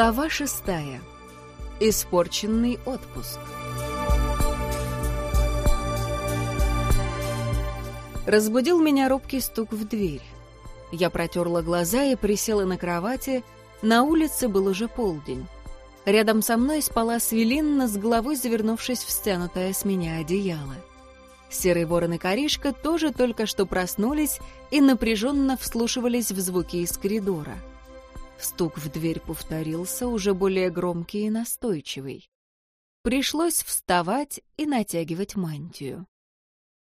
Глава шестая. Испорченный отпуск. Разбудил меня робкий стук в дверь. Я протерла глаза и присела на кровати. На улице был уже полдень. Рядом со мной спала Свелинна с головой завернувшись в стянутое с меня одеяло. Серый ворон и коришка тоже только что проснулись и напряженно вслушивались в звуки из коридора. — Стук в дверь повторился, уже более громкий и настойчивый. Пришлось вставать и натягивать мантию.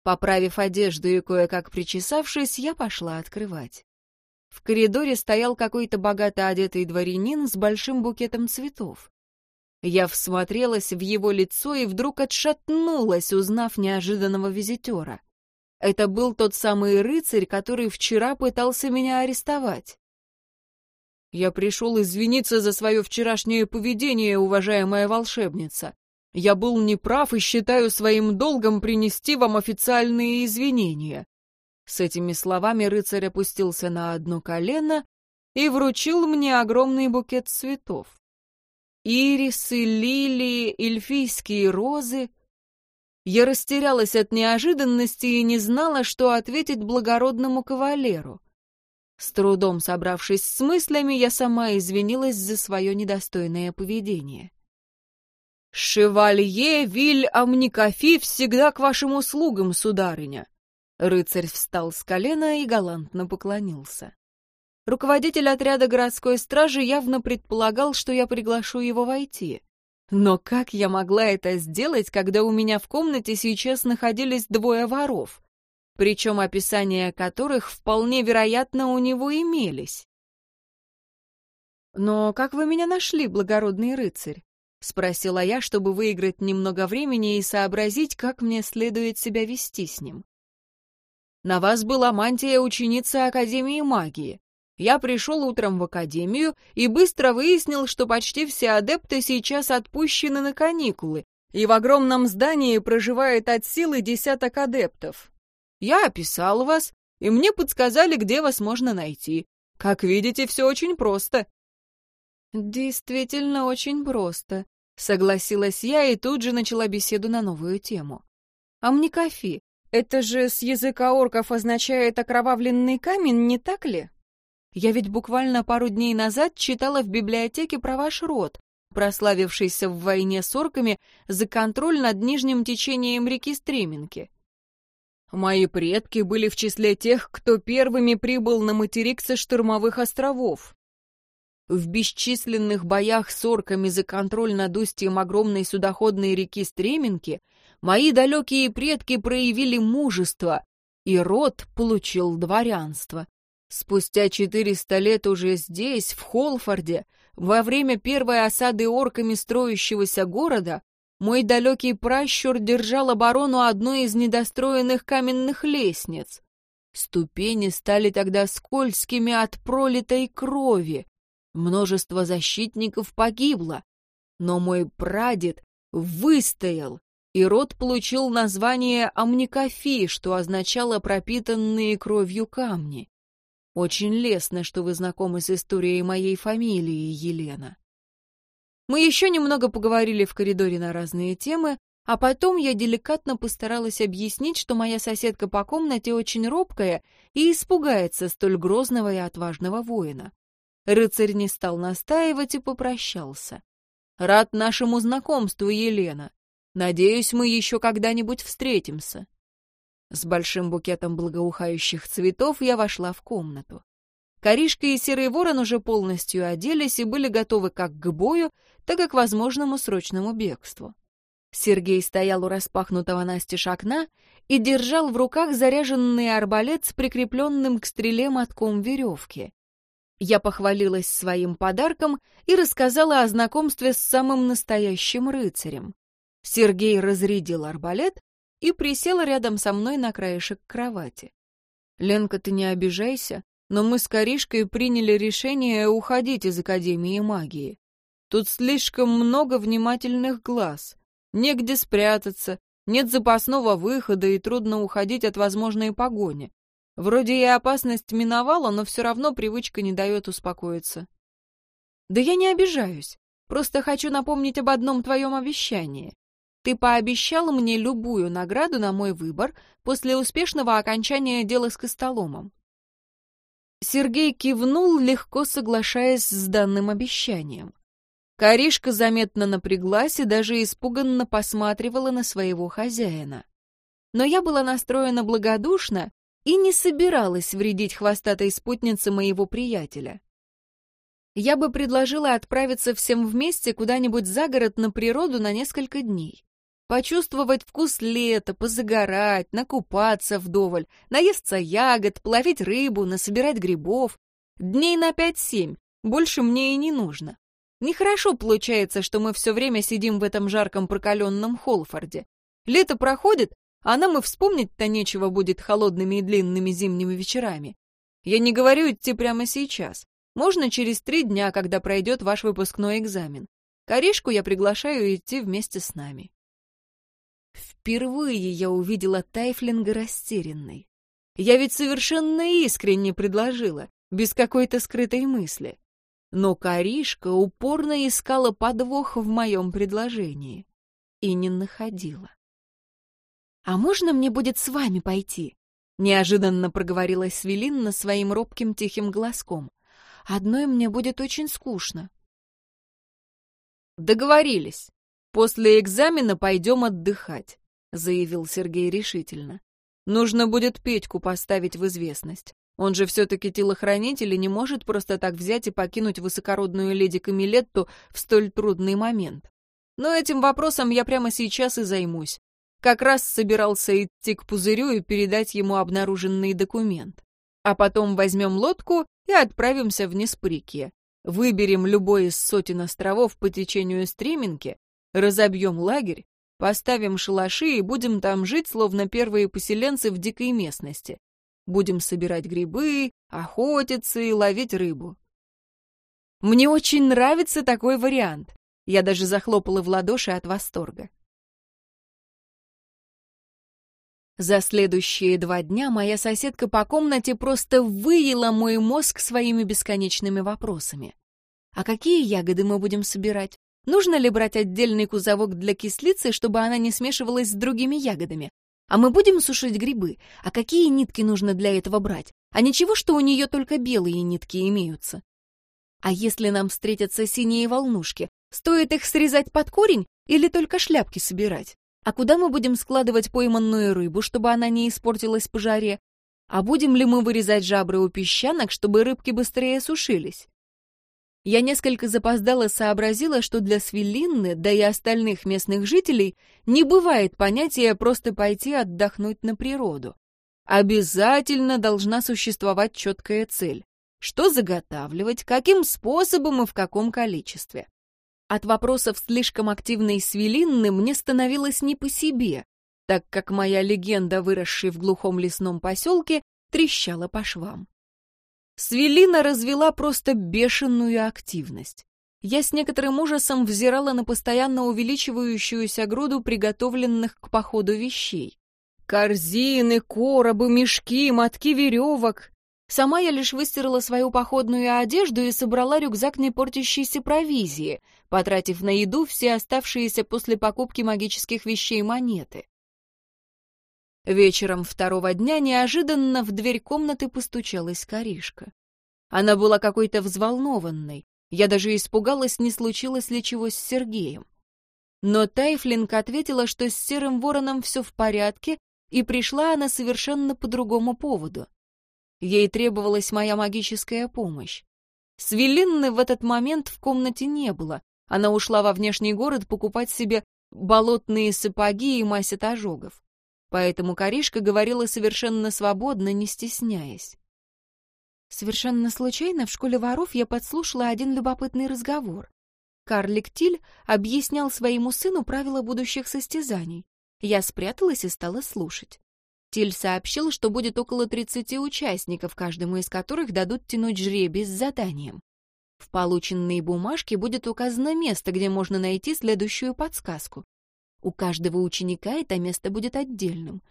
Поправив одежду и кое-как причесавшись, я пошла открывать. В коридоре стоял какой-то богато одетый дворянин с большим букетом цветов. Я всмотрелась в его лицо и вдруг отшатнулась, узнав неожиданного визитера. Это был тот самый рыцарь, который вчера пытался меня арестовать. Я пришел извиниться за свое вчерашнее поведение, уважаемая волшебница. Я был неправ и считаю своим долгом принести вам официальные извинения». С этими словами рыцарь опустился на одно колено и вручил мне огромный букет цветов. Ирисы, лилии, эльфийские розы. Я растерялась от неожиданности и не знала, что ответить благородному кавалеру. С трудом собравшись с мыслями, я сама извинилась за свое недостойное поведение. «Шевалье Виль Амникафи всегда к вашим услугам, сударыня!» Рыцарь встал с колена и галантно поклонился. Руководитель отряда городской стражи явно предполагал, что я приглашу его войти. Но как я могла это сделать, когда у меня в комнате сейчас находились двое воров? Причем описания которых вполне вероятно у него имелись. «Но как вы меня нашли, благородный рыцарь?» — спросила я, чтобы выиграть немного времени и сообразить, как мне следует себя вести с ним. «На вас была мантия ученицы Академии магии. Я пришел утром в Академию и быстро выяснил, что почти все адепты сейчас отпущены на каникулы, и в огромном здании проживает от силы десяток адептов. Я описал вас, и мне подсказали, где вас можно найти. Как видите, все очень просто». «Действительно очень просто», — согласилась я и тут же начала беседу на новую тему. «Амникафи, это же с языка орков означает окровавленный камень, не так ли? Я ведь буквально пару дней назад читала в библиотеке про ваш род, прославившийся в войне с орками за контроль над нижним течением реки Стременки. Мои предки были в числе тех, кто первыми прибыл на материк со штурмовых островов. В бесчисленных боях с орками за контроль над устьем огромной судоходной реки Стременки мои далекие предки проявили мужество, и род получил дворянство. Спустя 400 лет уже здесь, в Холфорде, во время первой осады орками строящегося города, мой далекий пращур держал оборону одной из недостроенных каменных лестниц. Ступени стали тогда скользкими от пролитой крови. Множество защитников погибло. Но мой прадед выстоял, и род получил название Амникофи, что означало пропитанные кровью камни. Очень лестно, что вы знакомы с историей моей фамилии, Елена. Мы еще немного поговорили в коридоре на разные темы, а потом я деликатно постаралась объяснить, что моя соседка по комнате очень робкая и испугается столь грозного и отважного воина. Рыцарь не стал настаивать и попрощался. «Рад нашему знакомству, Елена. Надеюсь, мы еще когда-нибудь встретимся». С большим букетом благоухающих цветов я вошла в комнату. Коришка и Серый Ворон уже полностью оделись и были готовы как к бою, так и к возможному срочному бегству. Сергей стоял у распахнутого настежь окна и держал в руках заряженный арбалет с прикрепленным к стреле мотком веревки. Я похвалилась своим подарком и рассказала о знакомстве с самым настоящим рыцарем. Сергей разрядил арбалет и присел рядом со мной на краешек кровати. «Ленка, ты не обижайся, но мы с Коришкой приняли решение уходить из Академии магии. Тут слишком много внимательных глаз. Негде спрятаться, нет запасного выхода и трудно уходить от возможной погони. Вроде и опасность миновала, но все равно привычка не дает успокоиться. Да я не обижаюсь. Просто хочу напомнить об одном твоем обещании. Ты пообещал мне любую награду на мой выбор после успешного окончания дела с Костоломом. Сергей кивнул, легко соглашаясь с данным обещанием. Коришка заметно напряглась и даже испуганно посматривала на своего хозяина. Но я была настроена благодушно и не собиралась вредить хвостатой спутнице моего приятеля. Я бы предложила отправиться всем вместе куда-нибудь за город на природу на несколько дней. Почувствовать вкус лета, позагорать, накупаться вдоволь, наесться ягод, половить рыбу, насобирать грибов. Дней на пять-семь, больше мне и не нужно. Нехорошо получается, что мы все время сидим в этом жарком прокаленном Холфорде. Лето проходит, а нам и вспомнить-то нечего будет холодными и длинными зимними вечерами. Я не говорю идти прямо сейчас. Можно через три дня, когда пройдет ваш выпускной экзамен. Коришку я приглашаю идти вместе с нами. Впервые я увидела Тайфлинга растерянной. Я ведь совершенно искренне предложила, без какой-то скрытой мысли. Но Каришка упорно искала подвох в моем предложении и не находила. «А можно мне будет с вами пойти?» — неожиданно проговорила Свелинна своим робким тихим глазком. «Одной мне будет очень скучно». «Договорились. После экзамена пойдем отдыхать заявил Сергей решительно. Нужно будет Петьку поставить в известность. Он же все-таки телохранитель и не может просто так взять и покинуть высокородную леди Камилетту в столь трудный момент. Но этим вопросом я прямо сейчас и займусь. Как раз собирался идти к пузырю и передать ему обнаруженный документ. А потом возьмем лодку и отправимся вниз по реке. Выберем любой из сотен островов по течению Стременки, разобьем лагерь Поставим шалаши и будем там жить, словно первые поселенцы в дикой местности. Будем собирать грибы, охотиться и ловить рыбу. Мне очень нравится такой вариант. Я даже захлопала в ладоши от восторга. За следующие два дня моя соседка по комнате просто выела мой мозг своими бесконечными вопросами. А какие ягоды мы будем собирать? Нужно ли брать отдельный кузовок для кислицы, чтобы она не смешивалась с другими ягодами? А мы будем сушить грибы. А какие нитки нужно для этого брать? А ничего, что у нее только белые нитки имеются. А если нам встретятся синие волнушки, стоит их срезать под корень или только шляпки собирать? А куда мы будем складывать пойманную рыбу, чтобы она не испортилась по жаре? А будем ли мы вырезать жабры у песчанок, чтобы рыбки быстрее сушились? Я несколько запоздала сообразила, что для Свелинны, да и остальных местных жителей, не бывает понятия просто пойти отдохнуть на природу. Обязательно должна существовать четкая цель. Что заготавливать, каким способом и в каком количестве. От вопросов слишком активной Свелинны мне становилось не по себе, так как моя легенда, выросшая в глухом лесном поселке, трещала по швам. Свелина развела просто бешеную активность. Я с некоторым ужасом взирала на постоянно увеличивающуюся груду приготовленных к походу вещей. Корзины, коробы, мешки, мотки веревок. Сама я лишь выстирала свою походную одежду и собрала рюкзак не портящейся провизии, потратив на еду все оставшиеся после покупки магических вещей монеты. Вечером второго дня неожиданно в дверь комнаты постучалась Каришка. Она была какой-то взволнованной. Я даже испугалась, не случилось ли чего с Сергеем. Но Тайфлинг ответила, что с Серым Вороном все в порядке, и пришла она совершенно по другому поводу. Ей требовалась моя магическая помощь. Свелинны в этот момент в комнате не было. Она ушла во внешний город покупать себе болотные сапоги и мазь от ожогов. Поэтому Каришка говорила совершенно свободно, не стесняясь. Совершенно случайно в школе воров я подслушала один любопытный разговор. Карлик Тиль объяснял своему сыну правила будущих состязаний. Я спряталась и стала слушать. Тиль сообщил, что будет около 30 участников, каждому из которых дадут тянуть жребий с заданием. В полученной бумажке будет указано место, где можно найти следующую подсказку. У каждого ученика это место будет отдельным.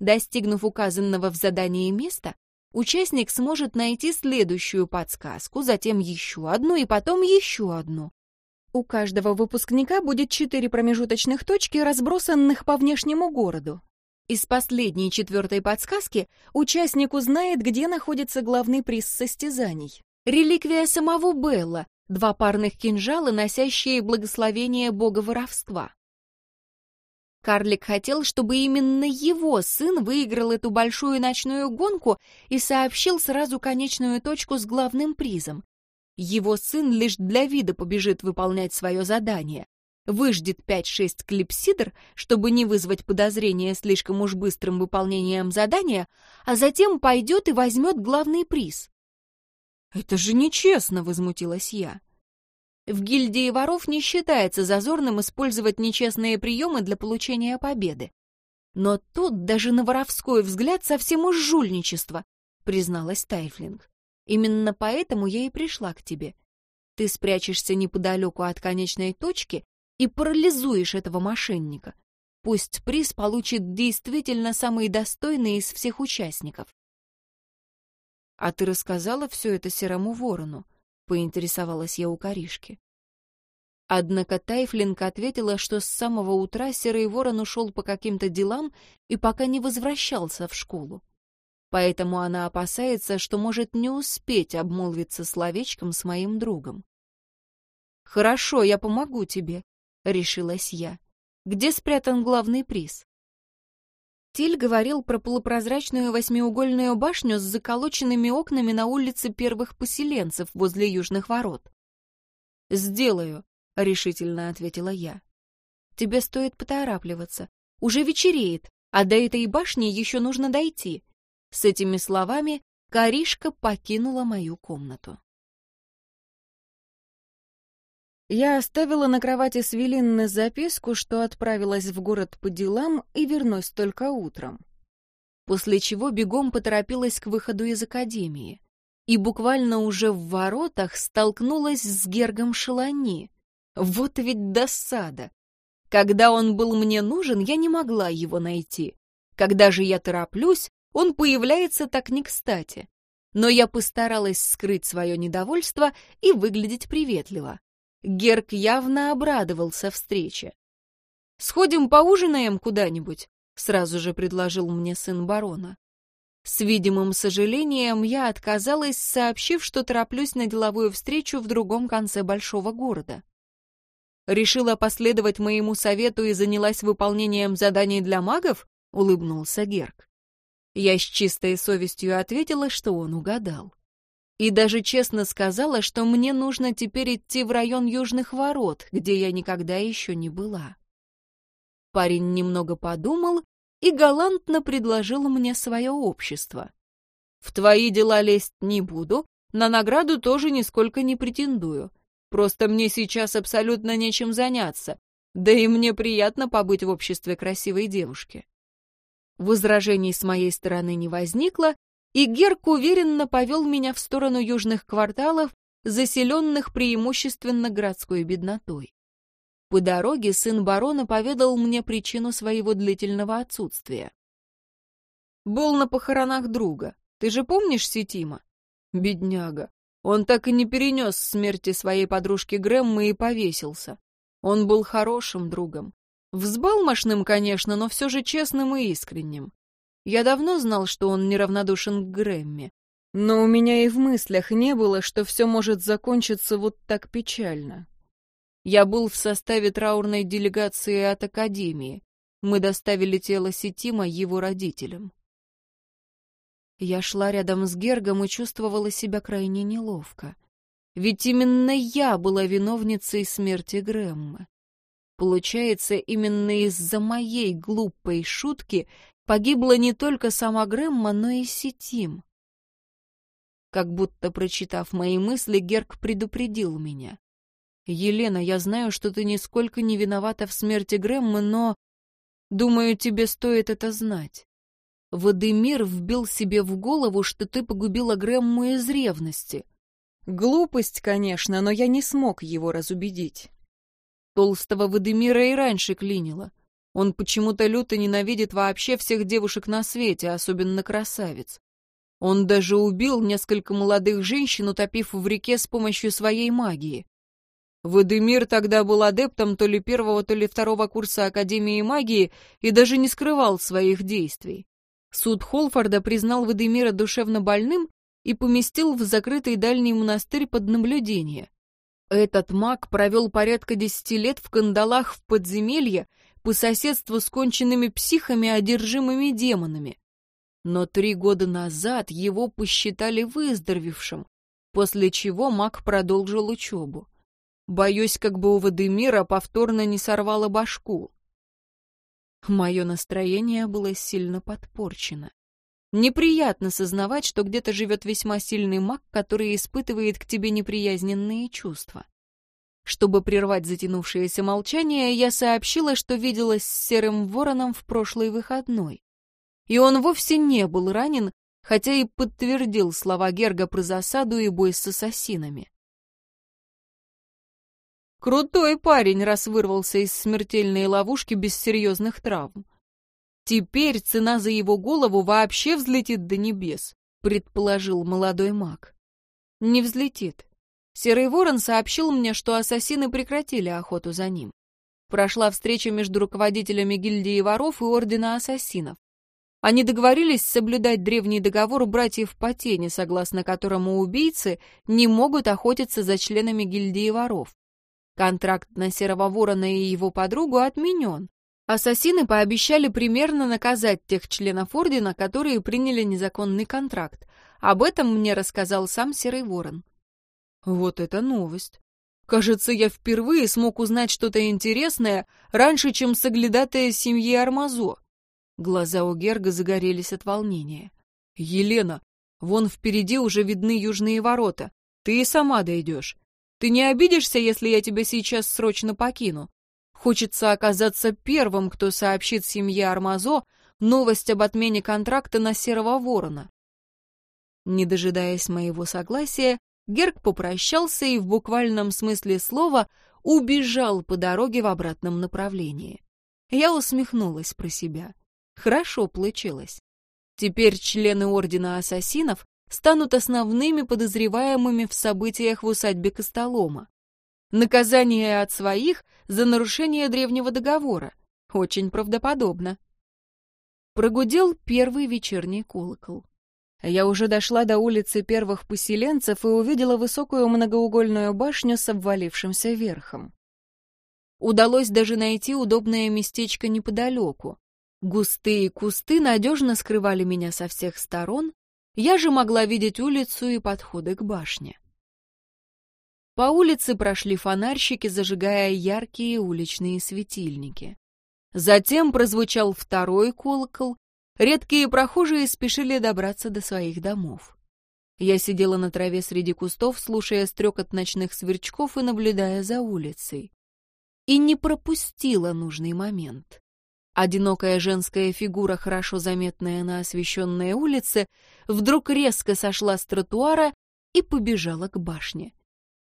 Достигнув указанного в задании места, участник сможет найти следующую подсказку, затем еще одну и потом еще одну. У каждого выпускника будет четыре промежуточных точки, разбросанных по внешнему городу. Из последней четвертой подсказки участник узнает, где находится главный приз состязаний. Реликвия самого Белла, два парных кинжала, носящие благословение бога воровства. Карлик хотел, чтобы именно его сын выиграл эту большую ночную гонку и сообщил сразу конечную точку с главным призом. Его сын лишь для вида побежит выполнять свое задание. Выждет 5-6 клипсидр, чтобы не вызвать подозрения слишком уж быстрым выполнением задания, а затем пойдет и возьмет главный приз. «Это же нечестно!» — возмутилась я. В гильдии воров не считается зазорным использовать нечестные приемы для получения победы. Но тут даже на воровской взгляд совсем уж жульничество, призналась Тайфлинг. Именно поэтому я и пришла к тебе. Ты спрячешься неподалеку от конечной точки и парализуешь этого мошенника. Пусть приз получит действительно самый достойный из всех участников. — А ты рассказала все это Серому Ворону? — поинтересовалась я у Каришки. Однако Тайфлинг ответила, что с самого утра Серый Ворон ушел по каким-то делам и пока не возвращался в школу поэтому она опасается, что может не успеть обмолвиться словечком с моим другом. «Хорошо, я помогу тебе», — решилась я. «Где спрятан главный приз?» Тиль говорил про полупрозрачную восьмиугольную башню с заколоченными окнами на улице первых поселенцев возле южных ворот. «Сделаю», — решительно ответила я. «Тебе стоит поторапливаться. Уже вечереет, а до этой башни еще нужно дойти. С этими словами Каришка покинула мою комнату. Я оставила на кровати Свелинны записку, что отправилась в город по делам и вернусь только утром. После чего бегом поторопилась к выходу из академии. И буквально уже в воротах столкнулась с Гергом Шелани. Вот ведь досада! Когда он был мне нужен, я не могла его найти. Когда же я тороплюсь, он появляется так не кстати. Но я постаралась скрыть свое недовольство и выглядеть приветливо. Герк явно обрадовался встрече. «Сходим поужинаем куда-нибудь», — сразу же предложил мне сын барона. С видимым сожалением я отказалась, сообщив, что тороплюсь на деловую встречу в другом конце большого города. «Решила последовать моему совету и занялась выполнением заданий для магов?» — улыбнулся Герк. Я с чистой совестью ответила, что он угадал. И даже честно сказала, что мне нужно теперь идти в район Южных Ворот, где я никогда еще не была. Парень немного подумал и галантно предложил мне свое общество. В твои дела лезть не буду, на награду тоже нисколько не претендую. Просто мне сейчас абсолютно нечем заняться, да и мне приятно побыть в обществе красивой девушки. Возражений с моей стороны не возникло, и Герк уверенно повел меня в сторону южных кварталов, заселенных преимущественно городской беднотой. По дороге сын барона поведал мне причину своего длительного отсутствия. «Был на похоронах друга. Ты же помнишь Сетима?» «Бедняга. Он так и не перенес смерти своей подружки Грэммы и повесился. Он был хорошим другом. Взбалмошным, конечно, но все же честным и искренним. Я давно знал, что он неравнодушен к Грэмми. Но у меня и в мыслях не было, что все может закончиться вот так печально. Я был в составе траурной делегации от Академии. Мы доставили тело Сетима его родителям. Я шла рядом с Гергом и чувствовала себя крайне неловко. Ведь именно я была виновницей смерти Грэммы. Получается, именно из-за моей глупой шутки погибла не только сама Грэмма, но и Сетим. Как будто, прочитав мои мысли, Герк предупредил меня. «Елена, я знаю, что ты нисколько не виновата в смерти Грэммы, но... Думаю, тебе стоит это знать. Вадимир вбил себе в голову, что ты погубила Грэмму из ревности. Глупость, конечно, но я не смог его разубедить. Толстого Вадимира и раньше клинило. Он почему-то люто ненавидит вообще всех девушек на свете, особенно красавиц. Он даже убил несколько молодых женщин, утопив в реке с помощью своей магии. Вадимир тогда был адептом то ли первого, то ли второго курса Академии магии и даже не скрывал своих действий. Суд Холфорда признал Вадимира душевно больным и поместил в закрытый дальний монастырь под наблюдение. Этот маг провел порядка десяти лет в кандалах в подземелье по соседству с конченными психами, одержимыми демонами. Но три года назад его посчитали выздоровевшим, после чего маг продолжил учебу. Боюсь, как бы у Вадимира повторно не сорвало башку. Мое настроение было сильно подпорчено. Неприятно сознавать, что где-то живет весьма сильный маг, который испытывает к тебе неприязненные чувства. Чтобы прервать затянувшееся молчание, я сообщила, что виделась с Серым Вороном в прошлый выходной. И он вовсе не был ранен, хотя и подтвердил слова Герга про засаду и бой с ассасинами. Крутой парень, раз вырвался из смертельной ловушки без серьезных травм. Теперь цена за его голову вообще взлетит до небес, предположил молодой маг. Не взлетит. Серый ворон сообщил мне, что ассасины прекратили охоту за ним. Прошла встреча между руководителями гильдии воров и ордена ассасинов. Они договорились соблюдать древний договор братьев по тени, согласно которому убийцы не могут охотиться за членами гильдии воров. Контракт на Серого Ворона и его подругу отменен. Ассасины пообещали примерно наказать тех членов Ордена, которые приняли незаконный контракт. Об этом мне рассказал сам Серый Ворон. Вот это новость. Кажется, я впервые смог узнать что-то интересное раньше, чем соглядатая семьи Армазо. Глаза у Герга загорелись от волнения. «Елена, вон впереди уже видны южные ворота. Ты и сама дойдешь. Ты не обидишься, если я тебя сейчас срочно покину? Хочется оказаться первым, кто сообщит семье Армазо новость об отмене контракта на Серого Ворона. Не дожидаясь моего согласия, Герк попрощался и в буквальном смысле слова убежал по дороге в обратном направлении. Я усмехнулась про себя. Хорошо получилось. Теперь члены Ордена Ассасинов станут основными подозреваемыми в событиях в усадьбе Костолома. Наказание от своих за нарушение древнего договора. Очень правдоподобно. Прогудел первый вечерний колокол. Я уже дошла до улицы первых поселенцев и увидела высокую многоугольную башню с обвалившимся верхом. Удалось даже найти удобное местечко неподалеку. Густые кусты надежно скрывали меня со всех сторон, я же могла видеть улицу и подходы к башне. По улице прошли фонарщики, зажигая яркие уличные светильники. Затем прозвучал второй колокол. Редкие прохожие спешили добраться до своих домов. Я сидела на траве среди кустов, слушая стрекот ночных сверчков и наблюдая за улицей. И не пропустила нужный момент. Одинокая женская фигура, хорошо заметная на освещенной улице, вдруг резко сошла с тротуара и побежала к башне.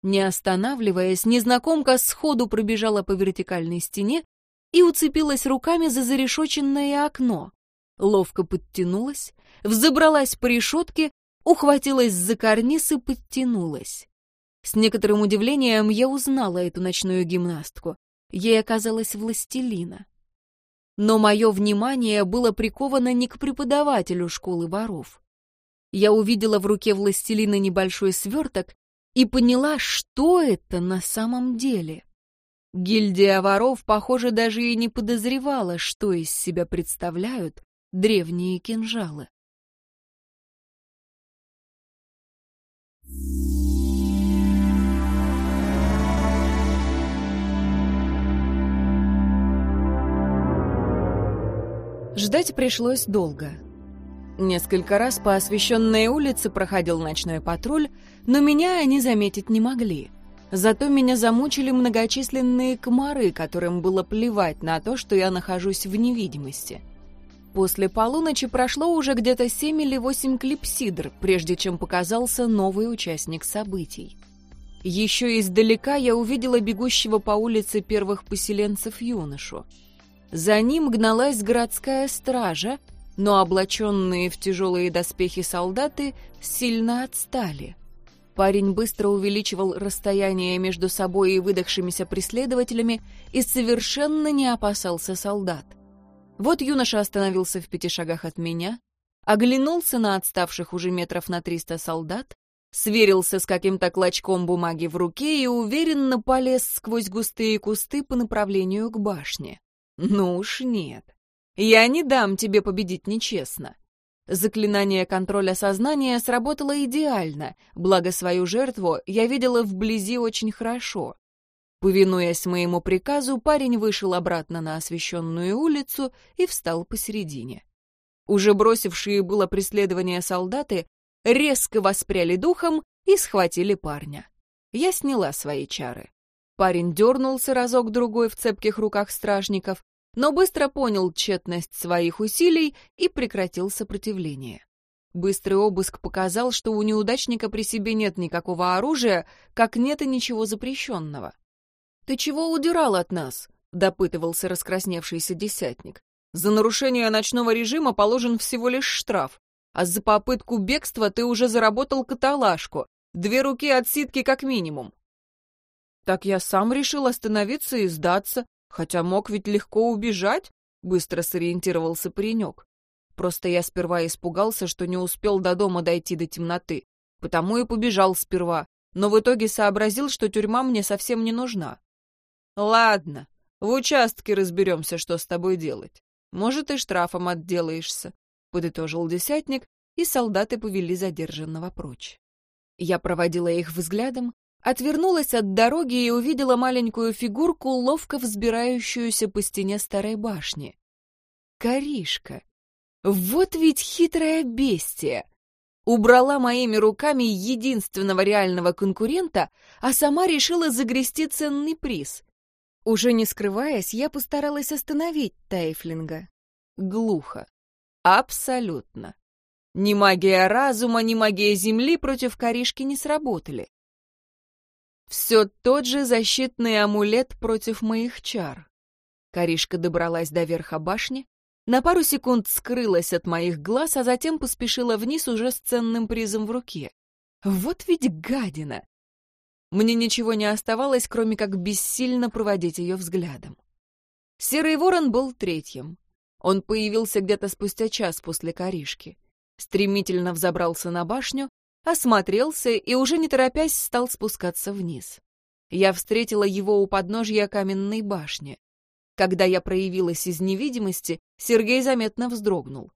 Не останавливаясь, незнакомка сходу пробежала по вертикальной стене и уцепилась руками за зарешоченное окно. Ловко подтянулась, взобралась по решетке, ухватилась за карниз и подтянулась. С некоторым удивлением я узнала эту ночную гимнастку. Ей оказалась властелина но мое внимание было приковано не к преподавателю школы воров. Я увидела в руке властелина небольшой сверток и поняла, что это на самом деле. Гильдия воров, похоже, даже и не подозревала, что из себя представляют древние кинжалы. Ждать пришлось долго. Несколько раз по освещенной улице проходил ночной патруль, но меня они заметить не могли. Зато меня замучили многочисленные комары, которым было плевать на то, что я нахожусь в невидимости. После полуночи прошло уже где-то семь или восемь клипсидр, прежде чем показался новый участник событий. Еще издалека я увидела бегущего по улице первых поселенцев юношу. За ним гналась городская стража, но облаченные в тяжелые доспехи солдаты сильно отстали. Парень быстро увеличивал расстояние между собой и выдохшимися преследователями и совершенно не опасался солдат. Вот юноша остановился в пяти шагах от меня, оглянулся на отставших уже метров на триста солдат, сверился с каким-то клочком бумаги в руке и уверенно полез сквозь густые кусты по направлению к башне. Ну уж нет. Я не дам тебе победить нечестно. Заклинание контроля сознания сработало идеально, благо свою жертву я видела вблизи очень хорошо. Повинуясь моему приказу, парень вышел обратно на освещенную улицу и встал посередине. Уже бросившие было преследование солдаты резко воспряли духом и схватили парня. Я сняла свои чары. Парень дернулся разок-другой в цепких руках стражников, но быстро понял тщетность своих усилий и прекратил сопротивление. Быстрый обыск показал, что у неудачника при себе нет никакого оружия, как нет и ничего запрещенного. «Ты чего удирал от нас?» — допытывался раскрасневшийся десятник. «За нарушение ночного режима положен всего лишь штраф, а за попытку бегства ты уже заработал каталажку, две руки отсидки как минимум». «Так я сам решил остановиться и сдаться», Хотя мог ведь легко убежать, быстро сориентировался паренек. Просто я сперва испугался, что не успел до дома дойти до темноты, потому и побежал сперва, но в итоге сообразил, что тюрьма мне совсем не нужна. Ладно, в участке разберемся, что с тобой делать. Может, и штрафом отделаешься, подытожил десятник, и солдаты повели задержанного прочь. Я проводила их взглядом, Отвернулась от дороги и увидела маленькую фигурку, ловко взбирающуюся по стене старой башни. Коришка. Вот ведь хитрое бестия. Убрала моими руками единственного реального конкурента, а сама решила загрести ценный приз. Уже не скрываясь, я постаралась остановить Тайфлинга. Глухо. Абсолютно. Ни магия разума, ни магия земли против коришки не сработали. Все тот же защитный амулет против моих чар. Каришка добралась до верха башни, на пару секунд скрылась от моих глаз, а затем поспешила вниз уже с ценным призом в руке. Вот ведь гадина! Мне ничего не оставалось, кроме как бессильно проводить ее взглядом. Серый ворон был третьим. Он появился где-то спустя час после Каришки. Стремительно взобрался на башню, осмотрелся и уже не торопясь стал спускаться вниз. Я встретила его у подножья каменной башни. Когда я проявилась из невидимости, Сергей заметно вздрогнул.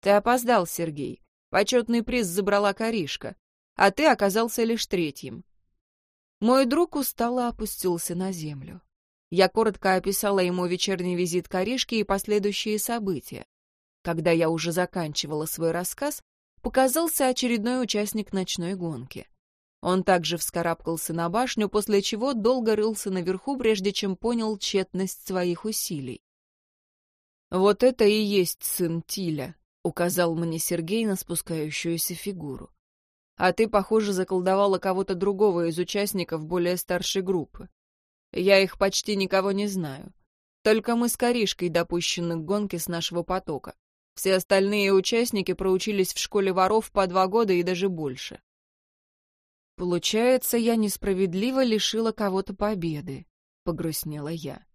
«Ты опоздал, Сергей. Почетный приз забрала Каришка, а ты оказался лишь третьим». Мой друг устало опустился на землю. Я коротко описала ему вечерний визит Каришки и последующие события. Когда я уже заканчивала свой рассказ, показался очередной участник ночной гонки. Он также вскарабкался на башню, после чего долго рылся наверху, прежде чем понял тщетность своих усилий. «Вот это и есть сын Тиля», — указал мне Сергей на спускающуюся фигуру. «А ты, похоже, заколдовала кого-то другого из участников более старшей группы. Я их почти никого не знаю. Только мы с Коришкой допущены к гонке с нашего потока. Все остальные участники проучились в школе воров по два года и даже больше. Получается, я несправедливо лишила кого-то победы, погрустнела я.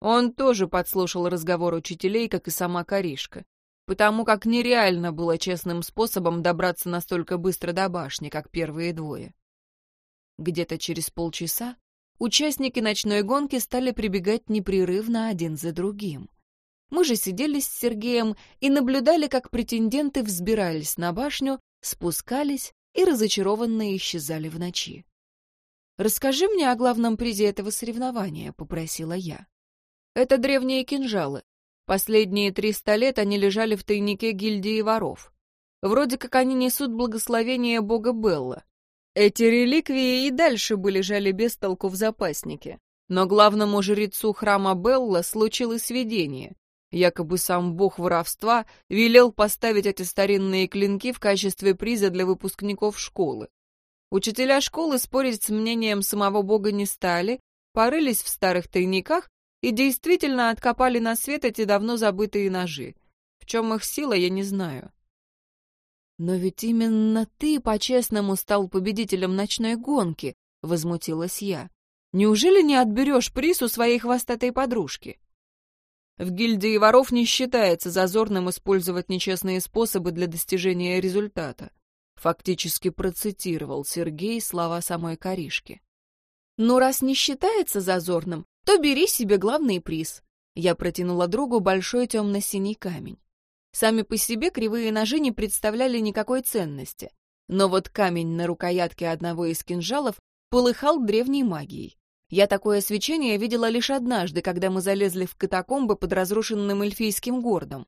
Он тоже подслушал разговор учителей, как и сама Каришка, потому как нереально было честным способом добраться настолько быстро до башни, как первые двое. Где-то через полчаса участники ночной гонки стали прибегать непрерывно один за другим. Мы же сидели с Сергеем и наблюдали, как претенденты взбирались на башню, спускались и разочарованно исчезали в ночи. «Расскажи мне о главном призе этого соревнования», — попросила я. «Это древние кинжалы. Последние триста лет они лежали в тайнике гильдии воров. Вроде как они несут благословение бога Белла. Эти реликвии и дальше бы лежали без толку в запаснике. Но главному жрецу храма Белла случилось видение, Якобы сам бог воровства велел поставить эти старинные клинки в качестве приза для выпускников школы. Учителя школы спорить с мнением самого бога не стали, порылись в старых тайниках и действительно откопали на свет эти давно забытые ножи. В чем их сила, я не знаю. «Но ведь именно ты по-честному стал победителем ночной гонки», — возмутилась я. «Неужели не отберешь приз у своей хвостатой подружки?» В гильдии воров не считается зазорным использовать нечестные способы для достижения результата. Фактически процитировал Сергей слова самой Каришки. «Ну, раз не считается зазорным, то бери себе главный приз». Я протянула другу большой темно-синий камень. Сами по себе кривые ножи не представляли никакой ценности. Но вот камень на рукоятке одного из кинжалов полыхал древней магией. Я такое свечение видела лишь однажды, когда мы залезли в катакомбы под разрушенным эльфийским городом.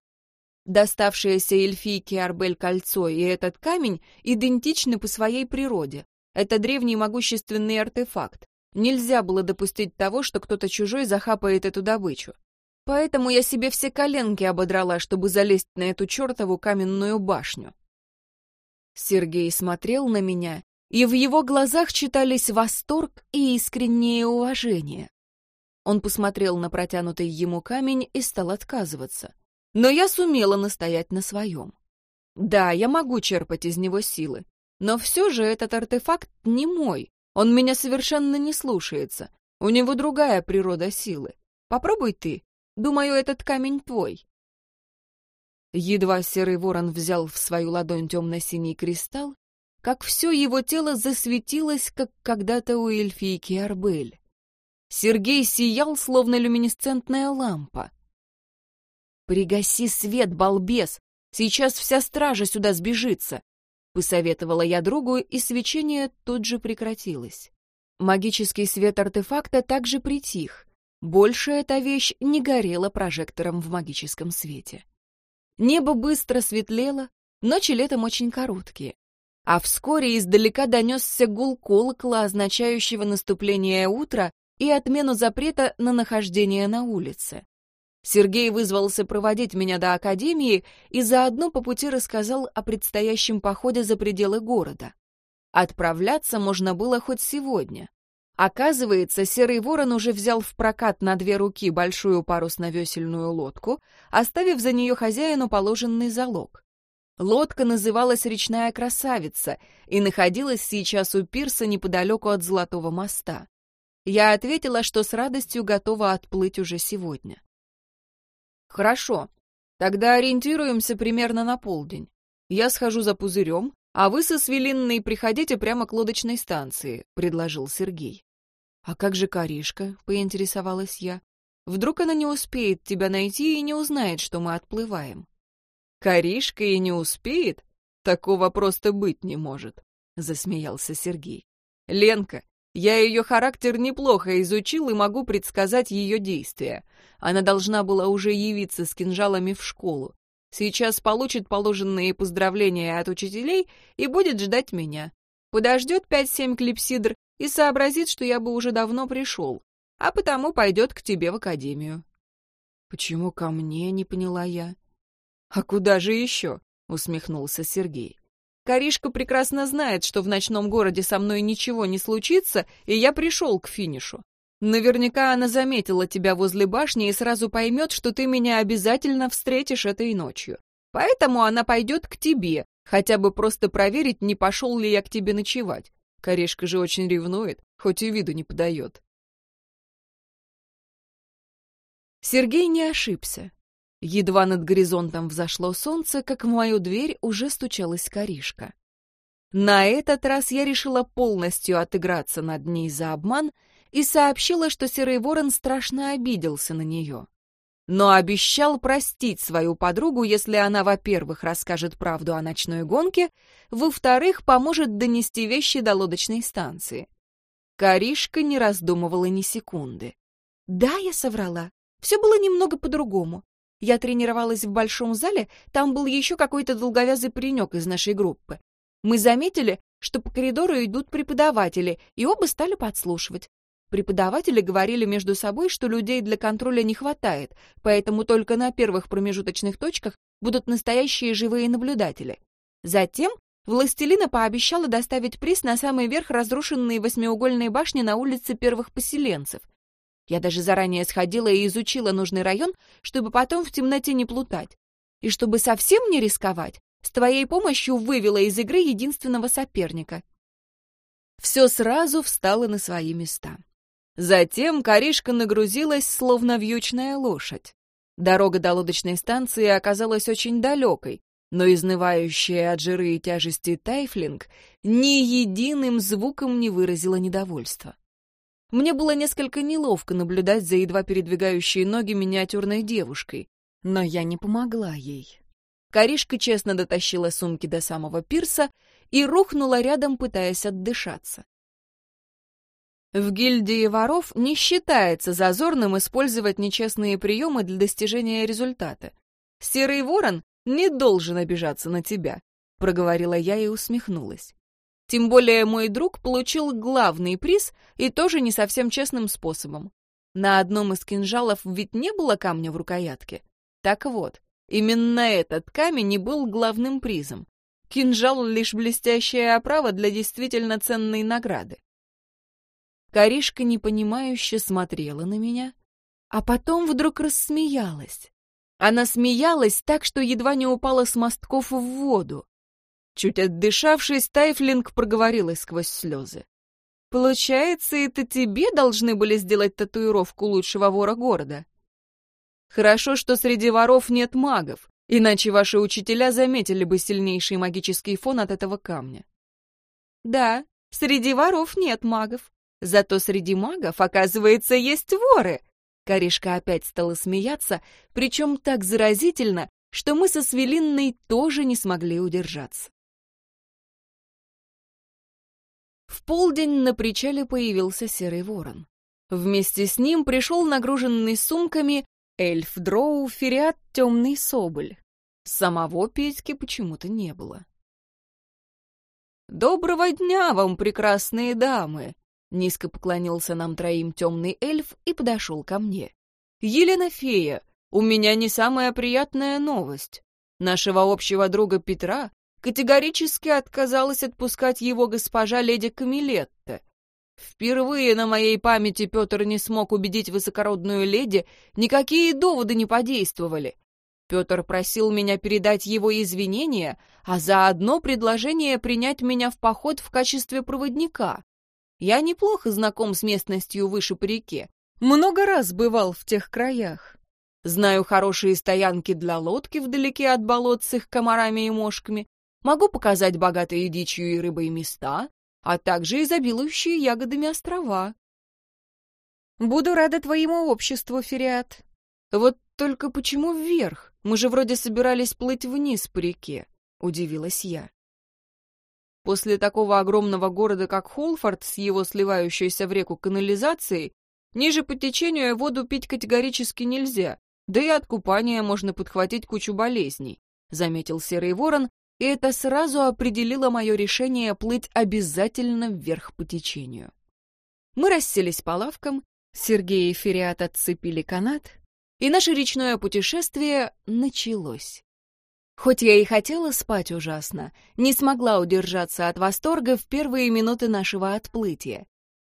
Доставшееся эльфийке Арбель кольцо и этот камень идентичны по своей природе. Это древний могущественный артефакт. Нельзя было допустить того, что кто-то чужой захапает эту добычу. Поэтому я себе все коленки ободрала, чтобы залезть на эту чертову каменную башню. Сергей смотрел на меня, и в его глазах читались восторг и искреннее уважение. Он посмотрел на протянутый ему камень и стал отказываться. Но я сумела настоять на своем. Да, я могу черпать из него силы, но все же этот артефакт не мой, он меня совершенно не слушается, у него другая природа силы. Попробуй ты, Думаю, этот камень твой». Едва серый ворон взял в свою ладонь темно-синий кристалл, как все его тело засветилось, как когда-то у эльфийки Арбель. Сергей сиял, словно люминесцентная лампа. «Пригаси свет, балбес! Сейчас вся стража сюда сбежится!» — посоветовала я другу, и свечение тут же прекратилось. Магический свет артефакта также притих, больше эта вещь не горела прожектором в магическом свете. Небо быстро светлело, ночи летом очень короткие. А вскоре издалека донесся гул колокола, означающего наступление утра и отмену запрета на нахождение на улице. Сергей вызвался проводить меня до академии и заодно по пути рассказал о предстоящем походе за пределы города. Отправляться можно было хоть сегодня. Оказывается, Серый Ворон уже взял в прокат на две руки большую парусно-весельную лодку, оставив за нее хозяину положенный залог. Лодка называлась «Речная красавица» и находилась сейчас у пирса неподалеку от Золотого моста. Я ответила, что с радостью готова отплыть уже сегодня. «Хорошо, тогда ориентируемся примерно на полдень. Я схожу за пузырем, а вы со Свелинной приходите прямо к лодочной станции», — предложил Сергей. «А как же Каришка?» — поинтересовалась я. «Вдруг она не успеет тебя найти и не узнает, что мы отплываем?» «Каришка и не успеет? Такого просто быть не может», — засмеялся Сергей. «Ленка, я ее характер неплохо изучил и могу предсказать ее действия. Она должна была уже явиться с кинжалами в школу. Сейчас получит положенные поздравления от учителей и будет ждать меня. Подождет пять-семь клипсидр и сообразит, что я бы уже давно пришел, а потому пойдет к тебе в академию». «Почему ко мне?» — не поняла я. «А куда же еще?» — усмехнулся Сергей. «Каришка прекрасно знает, что в ночном городе со мной ничего не случится, и я пришел к финишу. Наверняка она заметила тебя возле башни и сразу поймет, что ты меня обязательно встретишь этой ночью. Поэтому она пойдет к тебе, хотя бы просто проверить, не пошел ли я к тебе ночевать. Корешка же очень ревнует, хоть и виду не подает. Сергей не ошибся. Едва над горизонтом взошло солнце, как в мою дверь уже стучалась Коришка. На этот раз я решила полностью отыграться над ней за обман и сообщила, что Серый Ворон страшно обиделся на нее но обещал простить свою подругу, если она, во-первых, расскажет правду о ночной гонке, во-вторых, поможет донести вещи до лодочной станции. Каришка не раздумывала ни секунды. «Да, я соврала. Все было немного по-другому. Я тренировалась в большом зале, там был еще какой-то долговязый паренек из нашей группы. Мы заметили, что по коридору идут преподаватели, и оба стали подслушивать. Преподаватели говорили между собой, что людей для контроля не хватает, поэтому только на первых промежуточных точках будут настоящие живые наблюдатели. Затем Властелина пообещала доставить приз на самый верх разрушенной восьмиугольной башни на улице первых поселенцев. Я даже заранее сходила и изучила нужный район, чтобы потом в темноте не плутать. И чтобы совсем не рисковать, с твоей помощью вывела из игры единственного соперника. Все сразу встало на свои места. Затем коришка нагрузилась, словно вьючная лошадь. Дорога до лодочной станции оказалась очень далекой, но изнывающая от жиры и тяжести Тайфлинг ни единым звуком не выразила недовольства. Мне было несколько неловко наблюдать за едва передвигающей ноги миниатюрной девушкой, но я не помогла ей. Коришка честно дотащила сумки до самого пирса и рухнула рядом, пытаясь отдышаться. В гильдии воров не считается зазорным использовать нечестные приемы для достижения результата. Серый ворон не должен обижаться на тебя, проговорила я и усмехнулась. Тем более мой друг получил главный приз и тоже не совсем честным способом. На одном из кинжалов ведь не было камня в рукоятке. Так вот, именно этот камень и был главным призом. Кинжал — лишь блестящая оправа для действительно ценной награды. Коришка непонимающе смотрела на меня, а потом вдруг рассмеялась. Она смеялась так, что едва не упала с мостков в воду. Чуть отдышавшись, Тайфлинг проговорила сквозь слезы. «Получается, это тебе должны были сделать татуировку лучшего вора города?» «Хорошо, что среди воров нет магов, иначе ваши учителя заметили бы сильнейший магический фон от этого камня». «Да, среди воров нет магов, Зато среди магов, оказывается, есть воры. Коришка опять стала смеяться, причем так заразительно, что мы со Свелинной тоже не смогли удержаться. В полдень на причале появился серый ворон. Вместе с ним пришел нагруженный сумками эльф Дроу Фериат Темный Соболь. Самого Петьки почему-то не было. «Доброго дня вам, прекрасные дамы!» Низко поклонился нам троим темный эльф и подошел ко мне. «Елена Фея, у меня не самая приятная новость. Нашего общего друга Петра категорически отказалась отпускать его госпожа леди Камилетта. Впервые на моей памяти Петр не смог убедить высокородную леди, никакие доводы не подействовали. Петр просил меня передать его извинения, а заодно предложение принять меня в поход в качестве проводника. Я неплохо знаком с местностью выше по реке. Много раз бывал в тех краях. Знаю хорошие стоянки для лодки вдалеке от болот с их комарами и мошками. Могу показать богатые дичью и рыбой места, а также изобилующие ягодами острова. Буду рада твоему обществу, Фериат. Вот только почему вверх? Мы же вроде собирались плыть вниз по реке, удивилась я. После такого огромного города, как Холфорд, с его сливающейся в реку канализацией, ниже по течению воду пить категорически нельзя, да и от купания можно подхватить кучу болезней, заметил Серый Ворон, и это сразу определило мое решение плыть обязательно вверх по течению. Мы расселись по лавкам, Сергей и Фериат отцепили канат, и наше речное путешествие началось. Хоть я и хотела спать ужасно, не смогла удержаться от восторга в первые минуты нашего отплытия.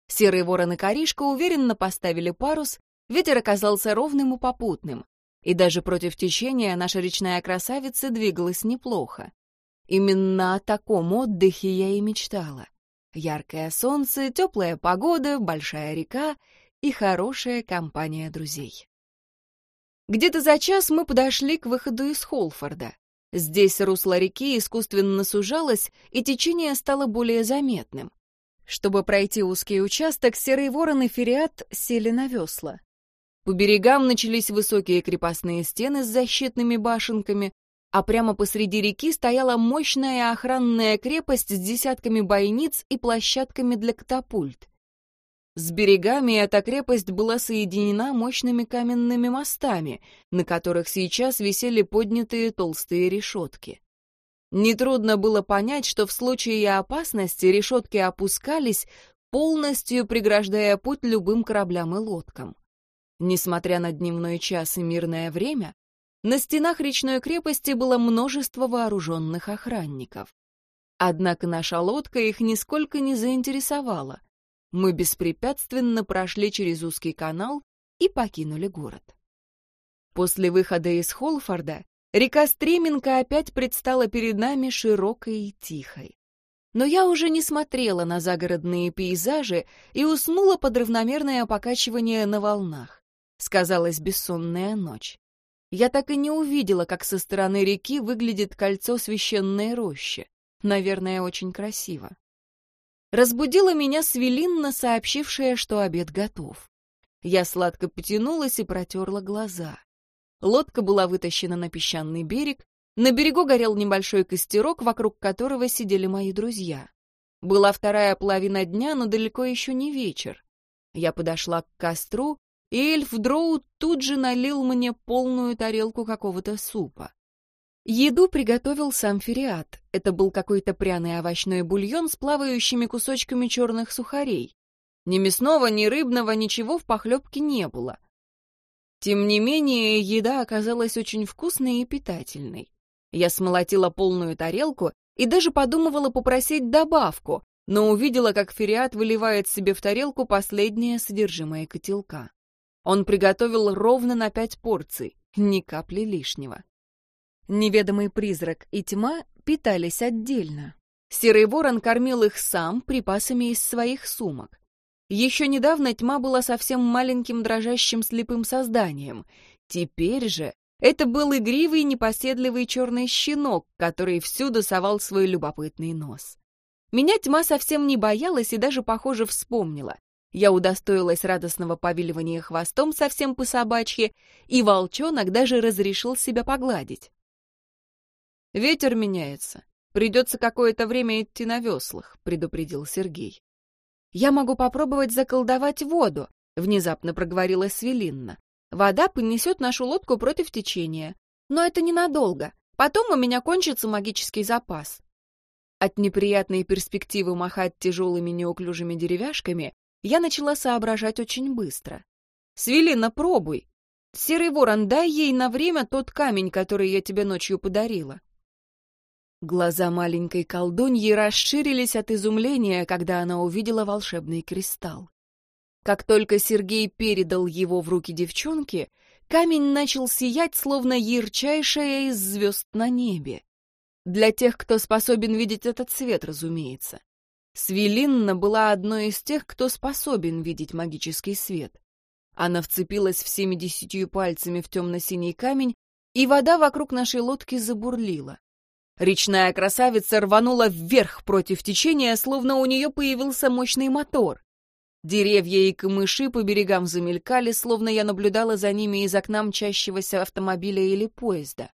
Серый ворон и коришка уверенно поставили парус, ветер оказался ровным и попутным, и даже против течения наша речная красавица двигалась неплохо. Именно о таком отдыхе я и мечтала. Яркое солнце, теплая погода, большая река и хорошая компания друзей. Где-то за час мы подошли к выходу из Холфорда. Здесь русло реки искусственно сужалось, и течение стало более заметным. Чтобы пройти узкий участок, серый ворон фериат сели на весла. По берегам начались высокие крепостные стены с защитными башенками, а прямо посреди реки стояла мощная охранная крепость с десятками бойниц и площадками для катапульт. С берегами эта крепость была соединена мощными каменными мостами, на которых сейчас висели поднятые толстые решетки. Нетрудно было понять, что в случае опасности решетки опускались, полностью преграждая путь любым кораблям и лодкам. Несмотря на дневной час и мирное время, на стенах речной крепости было множество вооруженных охранников. Однако наша лодка их нисколько не заинтересовала — мы беспрепятственно прошли через узкий канал и покинули город. После выхода из Холфорда Река Стременка опять предстала перед нами широкой и тихой. Но я уже не смотрела на загородные пейзажи и уснула под равномерное покачивание на волнах. Сказалась бессонная ночь. Я так и не увидела, как со стороны реки выглядит кольцо священной рощи. Наверное, очень красиво. Разбудила меня Свелинна, сообщившая, что обед готов. Я сладко потянулась и протерла глаза. Лодка была вытащена на песчаный берег, на берегу горел небольшой костерок, вокруг которого сидели мои друзья. Была вторая половина дня, но далеко еще не вечер. Я подошла к костру, и эльф Дроу тут же налил мне полную тарелку какого-то супа. Еду приготовил сам Фериат. Это был какой-то пряный овощной бульон с плавающими кусочками черных сухарей. Ни мясного, ни рыбного, ничего в похлебке не было. Тем не менее, еда оказалась очень вкусной и питательной. Я смолотила полную тарелку и даже подумывала попросить добавку, но увидела, как Фериат выливает себе в тарелку последнее содержимое котелка. Он приготовил ровно на пять порций, ни капли лишнего. Неведомый призрак и тьма питались отдельно. Серый ворон кормил их сам припасами из своих сумок. Еще недавно тьма была совсем маленьким дрожащим слепым созданием. Теперь же это был игривый непоседливый черный щенок, который всюду совал свой любопытный нос. Меня тьма совсем не боялась и даже, похоже, вспомнила. Я удостоилась радостного повиливания хвостом совсем по собачьи, и волчонок даже разрешил себя погладить. «Ветер меняется. Придется какое-то время идти на веслах», — предупредил Сергей. «Я могу попробовать заколдовать воду», — внезапно проговорила Свелинна. «Вода понесет нашу лодку против течения. Но это ненадолго. Потом у меня кончится магический запас». От неприятной перспективы махать тяжелыми неуклюжими деревяшками я начала соображать очень быстро. «Свелина, пробуй! Серый ворон, дай ей на время тот камень, который я тебе ночью подарила». Глаза маленькой колдуньи расширились от изумления, когда она увидела волшебный кристалл. Как только Сергей передал его в руки девчонки, камень начал сиять, словно ярчайшая из звезд на небе. Для тех, кто способен видеть этот свет, разумеется. Свелинна была одной из тех, кто способен видеть магический свет. Она вцепилась всеми десятью пальцами в темно-синий камень, и вода вокруг нашей лодки забурлила. Речная красавица рванула вверх против течения, словно у нее появился мощный мотор. Деревья и камыши по берегам замелькали, словно я наблюдала за ними из окна мчащегося автомобиля или поезда.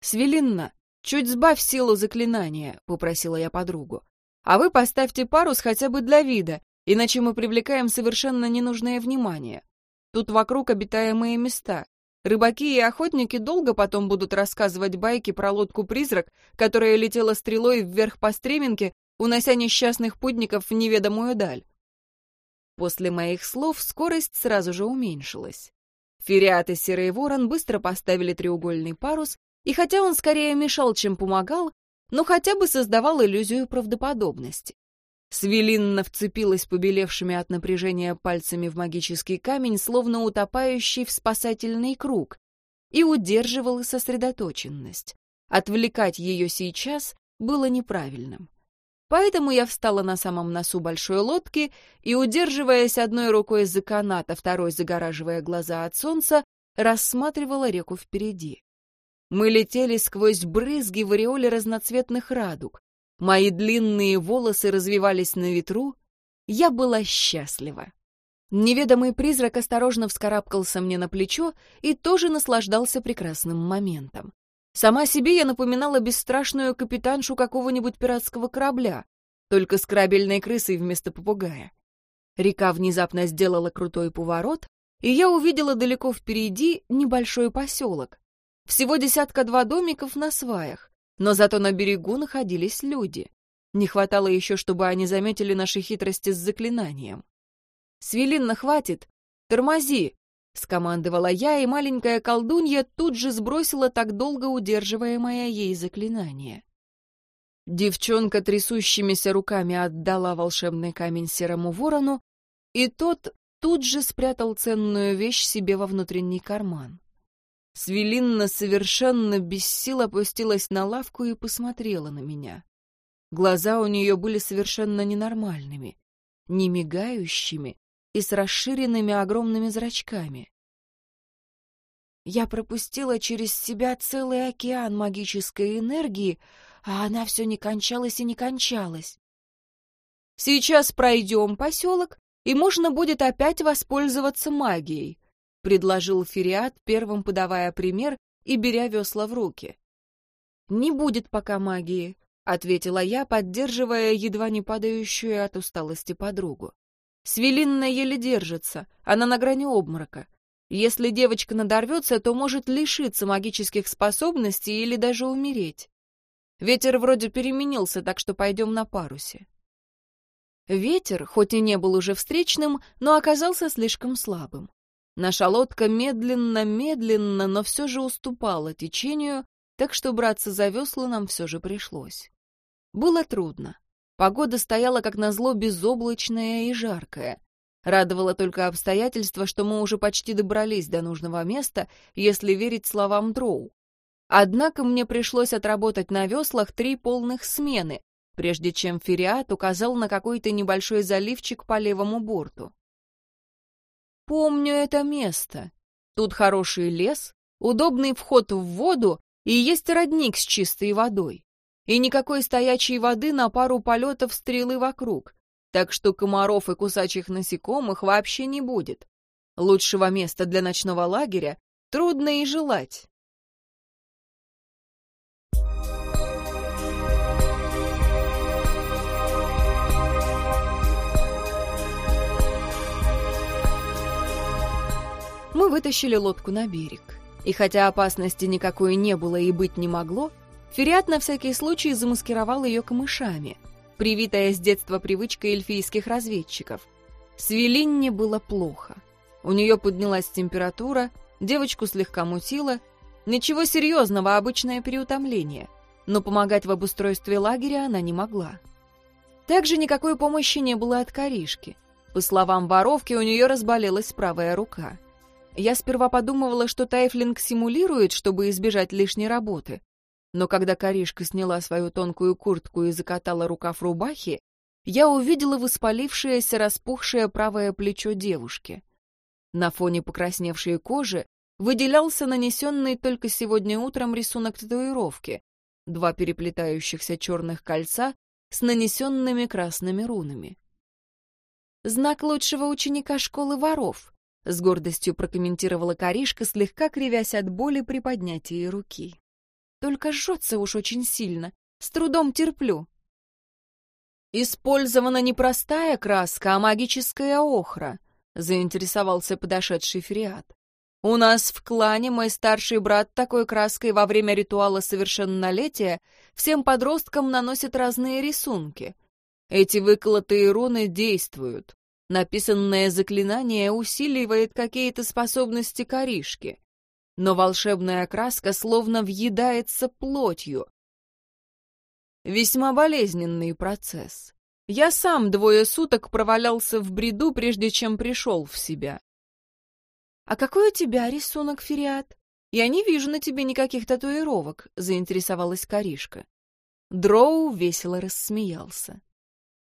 «Свелинна, чуть сбавь силу заклинания», — попросила я подругу. «А вы поставьте парус хотя бы для вида, иначе мы привлекаем совершенно ненужное внимание. Тут вокруг обитаемые места. Рыбаки и охотники долго потом будут рассказывать байки про лодку-призрак, которая летела стрелой вверх по стременке, унося несчастных путников в неведомую даль. После моих слов скорость сразу же уменьшилась. Фериат и Серый Ворон быстро поставили треугольный парус, и хотя он скорее мешал, чем помогал, но хотя бы создавал иллюзию правдоподобности. Свелинна вцепилась побелевшими от напряжения пальцами в магический камень, словно утопающий в спасательный круг, и удерживала сосредоточенность. Отвлекать ее сейчас было неправильным. Поэтому я встала на самом носу большой лодки и, удерживаясь одной рукой за канат, а второй загораживая глаза от солнца, рассматривала реку впереди. Мы летели сквозь брызги в ореоле разноцветных радуг. Мои длинные волосы развивались на ветру. Я была счастлива. Неведомый призрак осторожно вскарабкался мне на плечо и тоже наслаждался прекрасным моментом. Сама себе я напоминала бесстрашную капитаншу какого-нибудь пиратского корабля, только с корабельной крысой вместо попугая. Река внезапно сделала крутой поворот, и я увидела далеко впереди небольшой поселок. Всего десятка-два домиков на сваях но зато на берегу находились люди. Не хватало еще, чтобы они заметили наши хитрости с заклинанием. «Свелинна, хватит! Тормози!» — скомандовала я, и маленькая колдунья тут же сбросила так долго удерживаемое ей заклинание. Девчонка трясущимися руками отдала волшебный камень серому ворону, и тот тут же спрятал ценную вещь себе во внутренний карман. Свелинна совершенно без сил опустилась на лавку и посмотрела на меня. Глаза у нее были совершенно ненормальными, не мигающими и с расширенными огромными зрачками. Я пропустила через себя целый океан магической энергии, а она все не кончалась и не кончалась. Сейчас пройдем поселок, и можно будет опять воспользоваться магией, предложил Фериат, первым подавая пример и беря весла в руки. Не будет пока магии, ответила я, поддерживая едва не падающую от усталости подругу. Свелинна еле держится, она на грани обморока. Если девочка надорвется, то может лишиться магических способностей или даже умереть. Ветер вроде переменился, так что пойдем на парусе. Ветер, хоть и не был уже встречным, но оказался слишком слабым. Наша лодка медленно-медленно, но все же уступала течению, так что браться за весла нам все же пришлось. Было трудно. Погода стояла, как назло, безоблачная и жаркая. Радовало только обстоятельство, что мы уже почти добрались до нужного места, если верить словам Дроу. Однако мне пришлось отработать на веслах три полных смены, прежде чем Фериат указал на какой-то небольшой заливчик по левому борту. «Помню это место. Тут хороший лес, удобный вход в воду и есть родник с чистой водой. И никакой стоячей воды на пару полетов стрелы вокруг, так что комаров и кусачих насекомых вообще не будет. Лучшего места для ночного лагеря трудно и желать. Мы вытащили лодку на берег. И хотя опасности никакой не было и быть не могло, Фериат на всякий случай замаскировал ее камышами, привитая с детства привычка эльфийских разведчиков. Свелинне было плохо. У нее поднялась температура, девочку слегка мутило. Ничего серьезного, обычное переутомление. Но помогать в обустройстве лагеря она не могла. Также никакой помощи не было от Каришки. По словам воровки, у нее разболелась правая рука. Я сперва подумывала, что Тайфлинг симулирует, чтобы избежать лишней работы. Но когда Каришка сняла свою тонкую куртку и закатала рукав рубахи, я увидела воспалившееся, распухшее правое плечо девушки. На фоне покрасневшей кожи выделялся нанесенный только сегодня утром рисунок татуировки, два переплетающихся черных кольца с нанесенными красными рунами. «Знак лучшего ученика школы воров», — с гордостью прокомментировала Каришка, слегка кривясь от боли при поднятии руки. «Только жжется уж очень сильно. С трудом терплю». «Использована не простая краска, а магическая охра», — заинтересовался подошедший Фериат. «У нас в клане мой старший брат такой краской во время ритуала совершеннолетия всем подросткам наносит разные рисунки. Эти выколотые руны действуют. Написанное заклинание усиливает какие-то способности коришки, но волшебная краска словно въедается плотью. Весьма болезненный процесс. Я сам двое суток провалялся в бреду, прежде чем пришел в себя. «А какой у тебя рисунок, Фериат? Я не вижу на тебе никаких татуировок», — заинтересовалась Каришка. Дроу весело рассмеялся.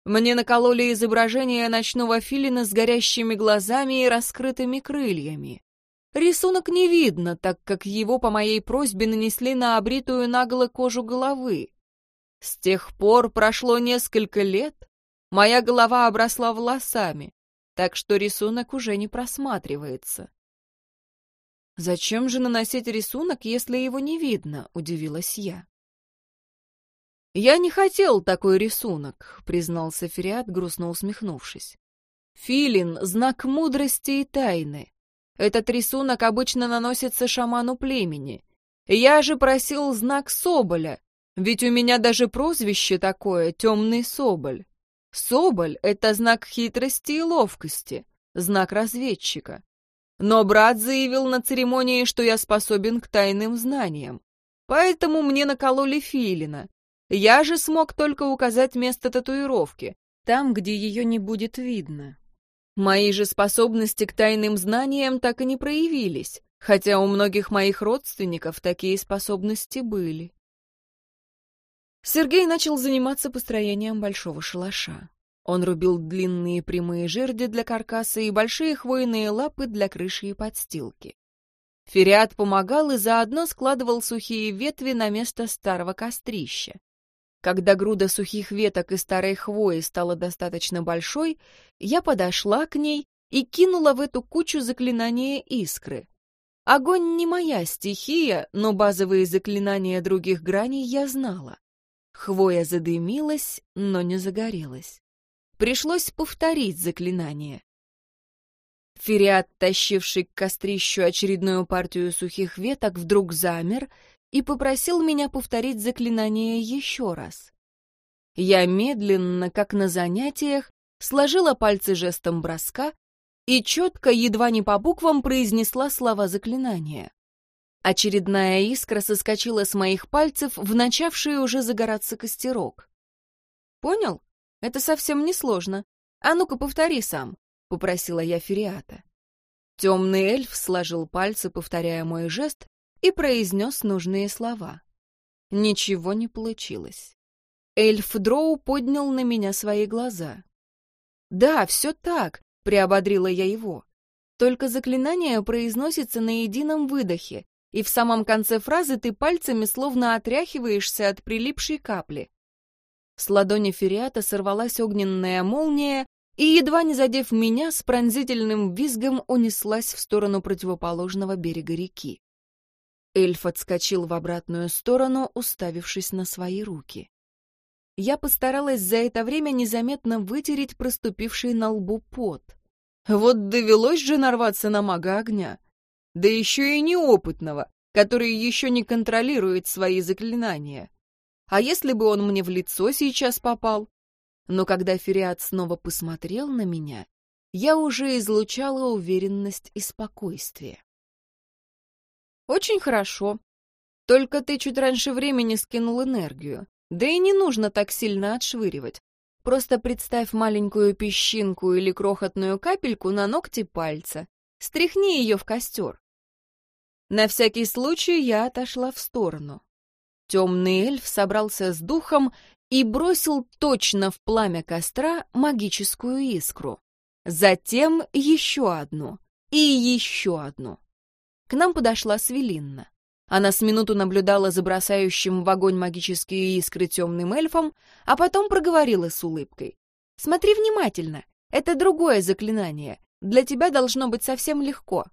Мне накололи изображение ночного филина с горящими глазами и раскрытыми крыльями. Рисунок не видно, так как его по моей просьбе нанесли на обритую нагло кожу головы. С тех пор прошло несколько лет, моя голова обросла волосами, так что рисунок уже не просматривается. «Зачем же наносить рисунок, если его не видно?» — удивилась я. «Я не хотел такой рисунок», — признался Фериат, грустно усмехнувшись. «Филин — знак мудрости и тайны. Этот рисунок обычно наносится шаману племени. Я же просил знак Соболя, ведь у меня даже прозвище такое — Темный Соболь. Соболь — это знак хитрости и ловкости, знак разведчика. Но брат заявил на церемонии, что я способен к тайным знаниям. Поэтому мне накололи филина, я же смог только указать место татуировки, там, где ее не будет видно. Мои же способности к тайным знаниям так и не проявились, хотя у многих моих родственников такие способности были. Сергей начал заниматься построением большого шалаша. Он рубил длинные прямые жерди для каркаса и большие хвойные лапы для крыши и подстилки. Фериат помогал и заодно складывал сухие ветви на место старого кострища. Когда груда сухих веток и старой хвои стала достаточно большой, я подошла к ней и кинула в эту кучу заклинание искры. Огонь не моя стихия, но базовые заклинания других граней я знала. Хвоя задымилась, но не загорелась. Пришлось повторить заклинание. Фериат, тащивший к кострищу очередную партию сухих веток, вдруг замер и попросил меня повторить заклинание еще раз. Я медленно, как на занятиях, сложила пальцы жестом броска и четко, едва не по буквам, произнесла слова заклинания. Очередная искра соскочила с моих пальцев в начавший уже загораться костерок. «Понял? Это совсем не сложно. А ну-ка, повтори сам», — попросила я Фериата. Темный эльф сложил пальцы, повторяя мой жест, и произнес нужные слова. Ничего не получилось. Эльф Дроу поднял на меня свои глаза. «Да, все так», — приободрила я его. «Только заклинание произносится на едином выдохе, и в самом конце фразы ты пальцами словно отряхиваешься от прилипшей капли». С ладони Фериата сорвалась огненная молния, и, едва не задев меня, с пронзительным визгом унеслась в сторону противоположного берега реки. Эльф отскочил в обратную сторону, уставившись на свои руки. Я постаралась за это время незаметно вытереть проступивший на лбу пот. Вот довелось же нарваться на мага огня. Да еще и неопытного, который еще не контролирует свои заклинания. А если бы он мне в лицо сейчас попал? Но когда Фериат снова посмотрел на меня, я уже излучала уверенность и спокойствие. Очень хорошо. Только ты чуть раньше времени скинул энергию. Да и не нужно так сильно отшвыривать. Просто представь маленькую песчинку или крохотную капельку на ногте пальца. Стряхни ее в костер. На всякий случай я отошла в сторону. Темный эльф собрался с духом и бросил точно в пламя костра магическую искру. Затем еще одну и еще одну. К нам подошла Свелинна. Она с минуту наблюдала за бросающим в огонь магические искры темным эльфом, а потом проговорила с улыбкой. «Смотри внимательно, это другое заклинание. Для тебя должно быть совсем легко».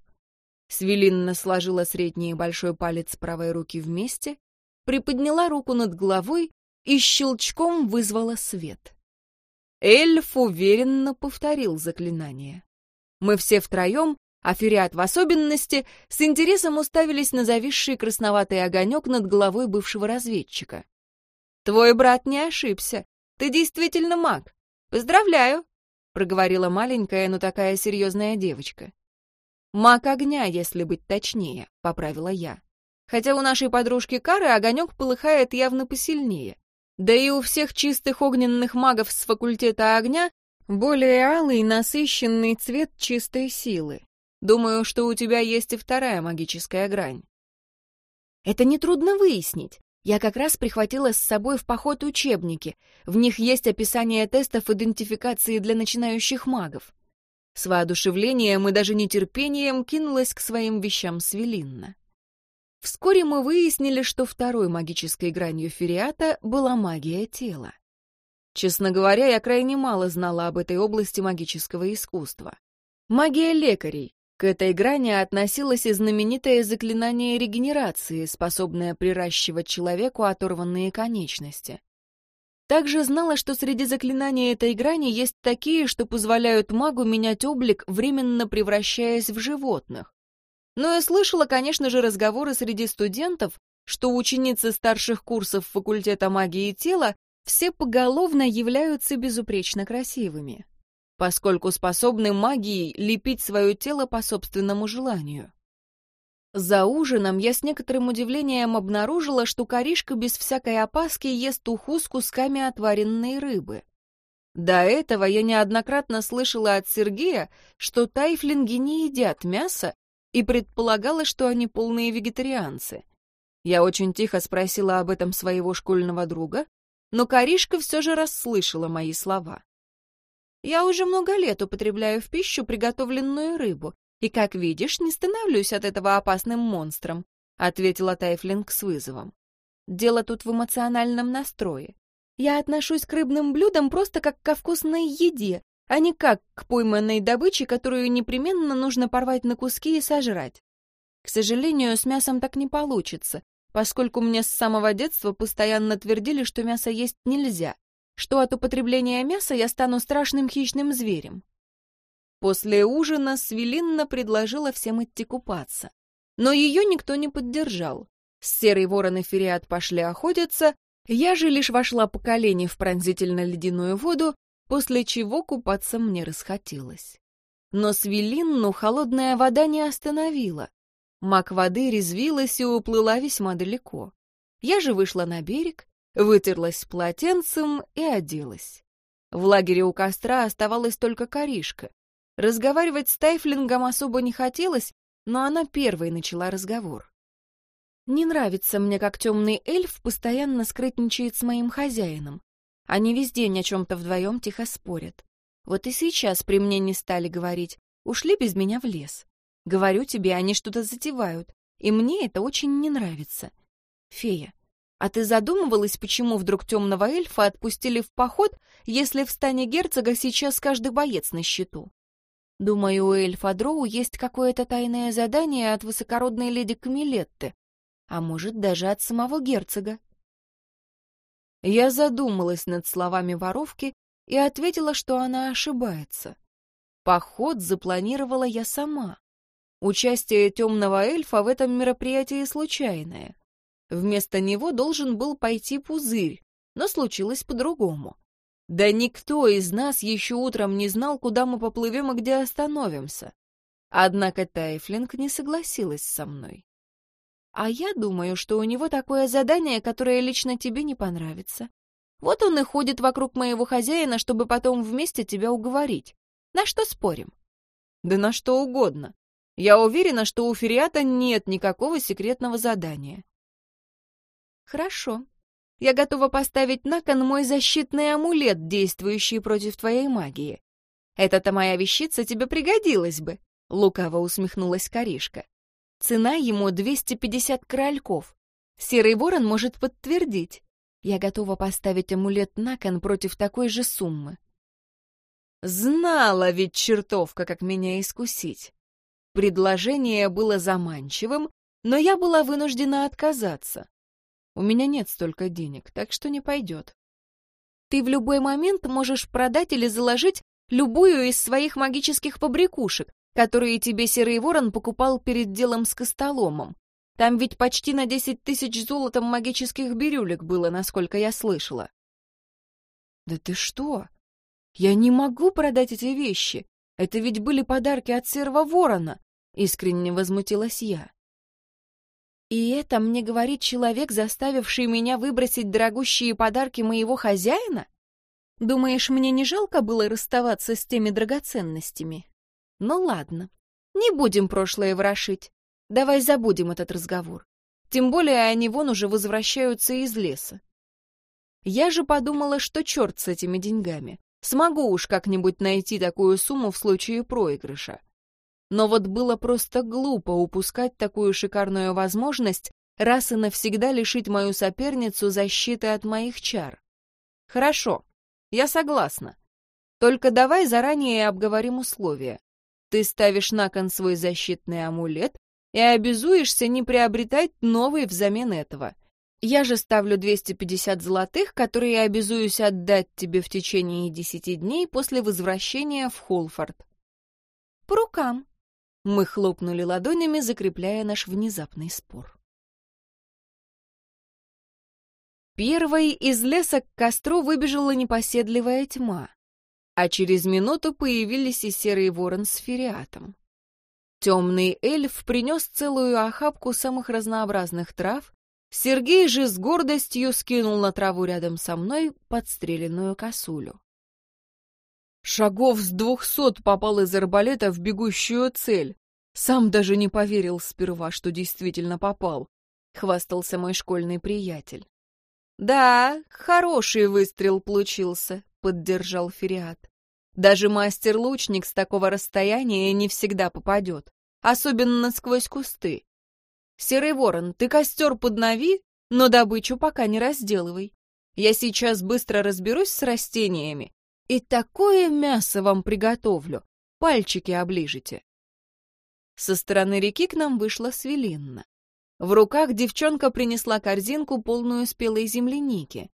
Свелинна сложила средний и большой палец правой руки вместе, приподняла руку над головой и щелчком вызвала свет. Эльф уверенно повторил заклинание. Мы все втроем Афериат в особенности с интересом уставились на зависший красноватый огонек над головой бывшего разведчика. «Твой брат не ошибся. Ты действительно маг. Поздравляю!» — проговорила маленькая, но такая серьезная девочка. «Маг огня, если быть точнее», — поправила я. Хотя у нашей подружки Кары огонек полыхает явно посильнее. Да и у всех чистых огненных магов с факультета огня более алый насыщенный цвет чистой силы. Думаю, что у тебя есть и вторая магическая грань. Это нетрудно выяснить. Я как раз прихватила с собой в поход учебники. В них есть описание тестов идентификации для начинающих магов. С воодушевлением и даже нетерпением кинулась к своим вещам Свелинна. Вскоре мы выяснили, что второй магической гранью Фериата была магия тела. Честно говоря, я крайне мало знала об этой области магического искусства. Магия лекарей, к этой грани относилось и знаменитое заклинание регенерации, способное приращивать человеку оторванные конечности. Также знала, что среди заклинаний этой грани есть такие, что позволяют магу менять облик, временно превращаясь в животных. Но я слышала, конечно же, разговоры среди студентов, что ученицы старших курсов факультета магии тела все поголовно являются безупречно красивыми поскольку способны магией лепить свое тело по собственному желанию. За ужином я с некоторым удивлением обнаружила, что коришка без всякой опаски ест уху с кусками отваренной рыбы. До этого я неоднократно слышала от Сергея, что тайфлинги не едят мясо и предполагала, что они полные вегетарианцы. Я очень тихо спросила об этом своего школьного друга, но Каришка все же расслышала мои слова. «Я уже много лет употребляю в пищу приготовленную рыбу, и, как видишь, не становлюсь от этого опасным монстром», — ответила Тайфлинг с вызовом. «Дело тут в эмоциональном настрое. Я отношусь к рыбным блюдам просто как ко вкусной еде, а не как к пойманной добыче, которую непременно нужно порвать на куски и сожрать. К сожалению, с мясом так не получится, поскольку мне с самого детства постоянно твердили, что мясо есть нельзя, что от употребления мяса я стану страшным хищным зверем. После ужина Свелинна предложила всем идти купаться. Но ее никто не поддержал. Серый ворон Фериат пошли охотиться, я же лишь вошла по колени в пронзительно-ледяную воду, после чего купаться мне расхотелось. Но Свелинну холодная вода не остановила. Мак воды резвилась и уплыла весьма далеко. Я же вышла на берег, вытерлась полотенцем и оделась. В лагере у костра оставалась только коришка. Разговаривать с Тайфлингом особо не хотелось, но она первой начала разговор. «Не нравится мне, как темный эльф постоянно скрытничает с моим хозяином. Они весь день о чем-то вдвоем тихо спорят. Вот и сейчас при мне не стали говорить, ушли без меня в лес. Говорю тебе, они что-то затевают, и мне это очень не нравится. Фея, а ты задумывалась, почему вдруг темного эльфа отпустили в поход, если в стане герцога сейчас каждый боец на счету? Думаю, у эльфа Дроу есть какое-то тайное задание от высокородной леди Камилетты, а может, даже от самого герцога. Я задумалась над словами воровки и ответила, что она ошибается. Поход запланировала я сама. Участие темного эльфа в этом мероприятии случайное. Вместо него должен был пойти пузырь, но случилось по-другому. Да никто из нас еще утром не знал, куда мы поплывем и где остановимся. Однако Тайфлинг не согласилась со мной. А я думаю, что у него такое задание, которое лично тебе не понравится. Вот он и ходит вокруг моего хозяина, чтобы потом вместе тебя уговорить. На что спорим? Да на что угодно. Я уверена, что у Фериата нет никакого секретного задания. Хорошо. Я готова поставить на кон мой защитный амулет, действующий против твоей магии. Эта-то моя вещица тебе пригодилась бы, — лукаво усмехнулась Каришка. Цена ему 250 крольков. Серый ворон может подтвердить. Я готова поставить амулет на кон против такой же суммы. Знала ведь чертовка, как меня искусить. Предложение было заманчивым, но я была вынуждена отказаться. У меня нет столько денег, так что не пойдет. Ты в любой момент можешь продать или заложить любую из своих магических побрякушек, которые тебе Серый Ворон покупал перед делом с Костоломом. Там ведь почти на десять тысяч золотом магических бирюлек было, насколько я слышала. Да ты что? Я не могу продать эти вещи. Это ведь были подарки от серого ворона, — искренне возмутилась я. И это мне говорит человек, заставивший меня выбросить дорогущие подарки моего хозяина? Думаешь, мне не жалко было расставаться с теми драгоценностями? Ну ладно, не будем прошлое ворошить. Давай забудем этот разговор. Тем более они вон уже возвращаются из леса. Я же подумала, что черт с этими деньгами. Смогу уж как-нибудь найти такую сумму в случае проигрыша. Но вот было просто глупо упускать такую шикарную возможность раз и навсегда лишить мою соперницу защиты от моих чар. Хорошо, я согласна. Только давай заранее обговорим условия. Ты ставишь на кон свой защитный амулет и обязуешься не приобретать новый взамен этого. Я же ставлю 250 золотых, которые обязуюсь отдать тебе в течение десяти дней после возвращения в Холфорд. По рукам. Мы хлопнули ладонями, закрепляя наш внезапный спор. Первой из леса к костру выбежала непоседливая тьма, а через минуту появились и серый ворон с фериатом. Темный эльф принес целую охапку самых разнообразных трав, Сергей же с гордостью скинул на траву рядом со мной подстреленную косулю. Шагов с двухсот попал из арбалета в бегущую цель. Сам даже не поверил сперва, что действительно попал, — хвастался мой школьный приятель. «Да, хороший выстрел получился», — поддержал Фериат. «Даже мастер-лучник с такого расстояния не всегда попадет, особенно сквозь кусты. Серый ворон, ты костер поднови, но добычу пока не разделывай. Я сейчас быстро разберусь с растениями и такое мясо вам приготовлю, пальчики оближете». Со стороны реки к нам вышла Свелинна. В руках девчонка принесла корзинку, полную спелой земляники.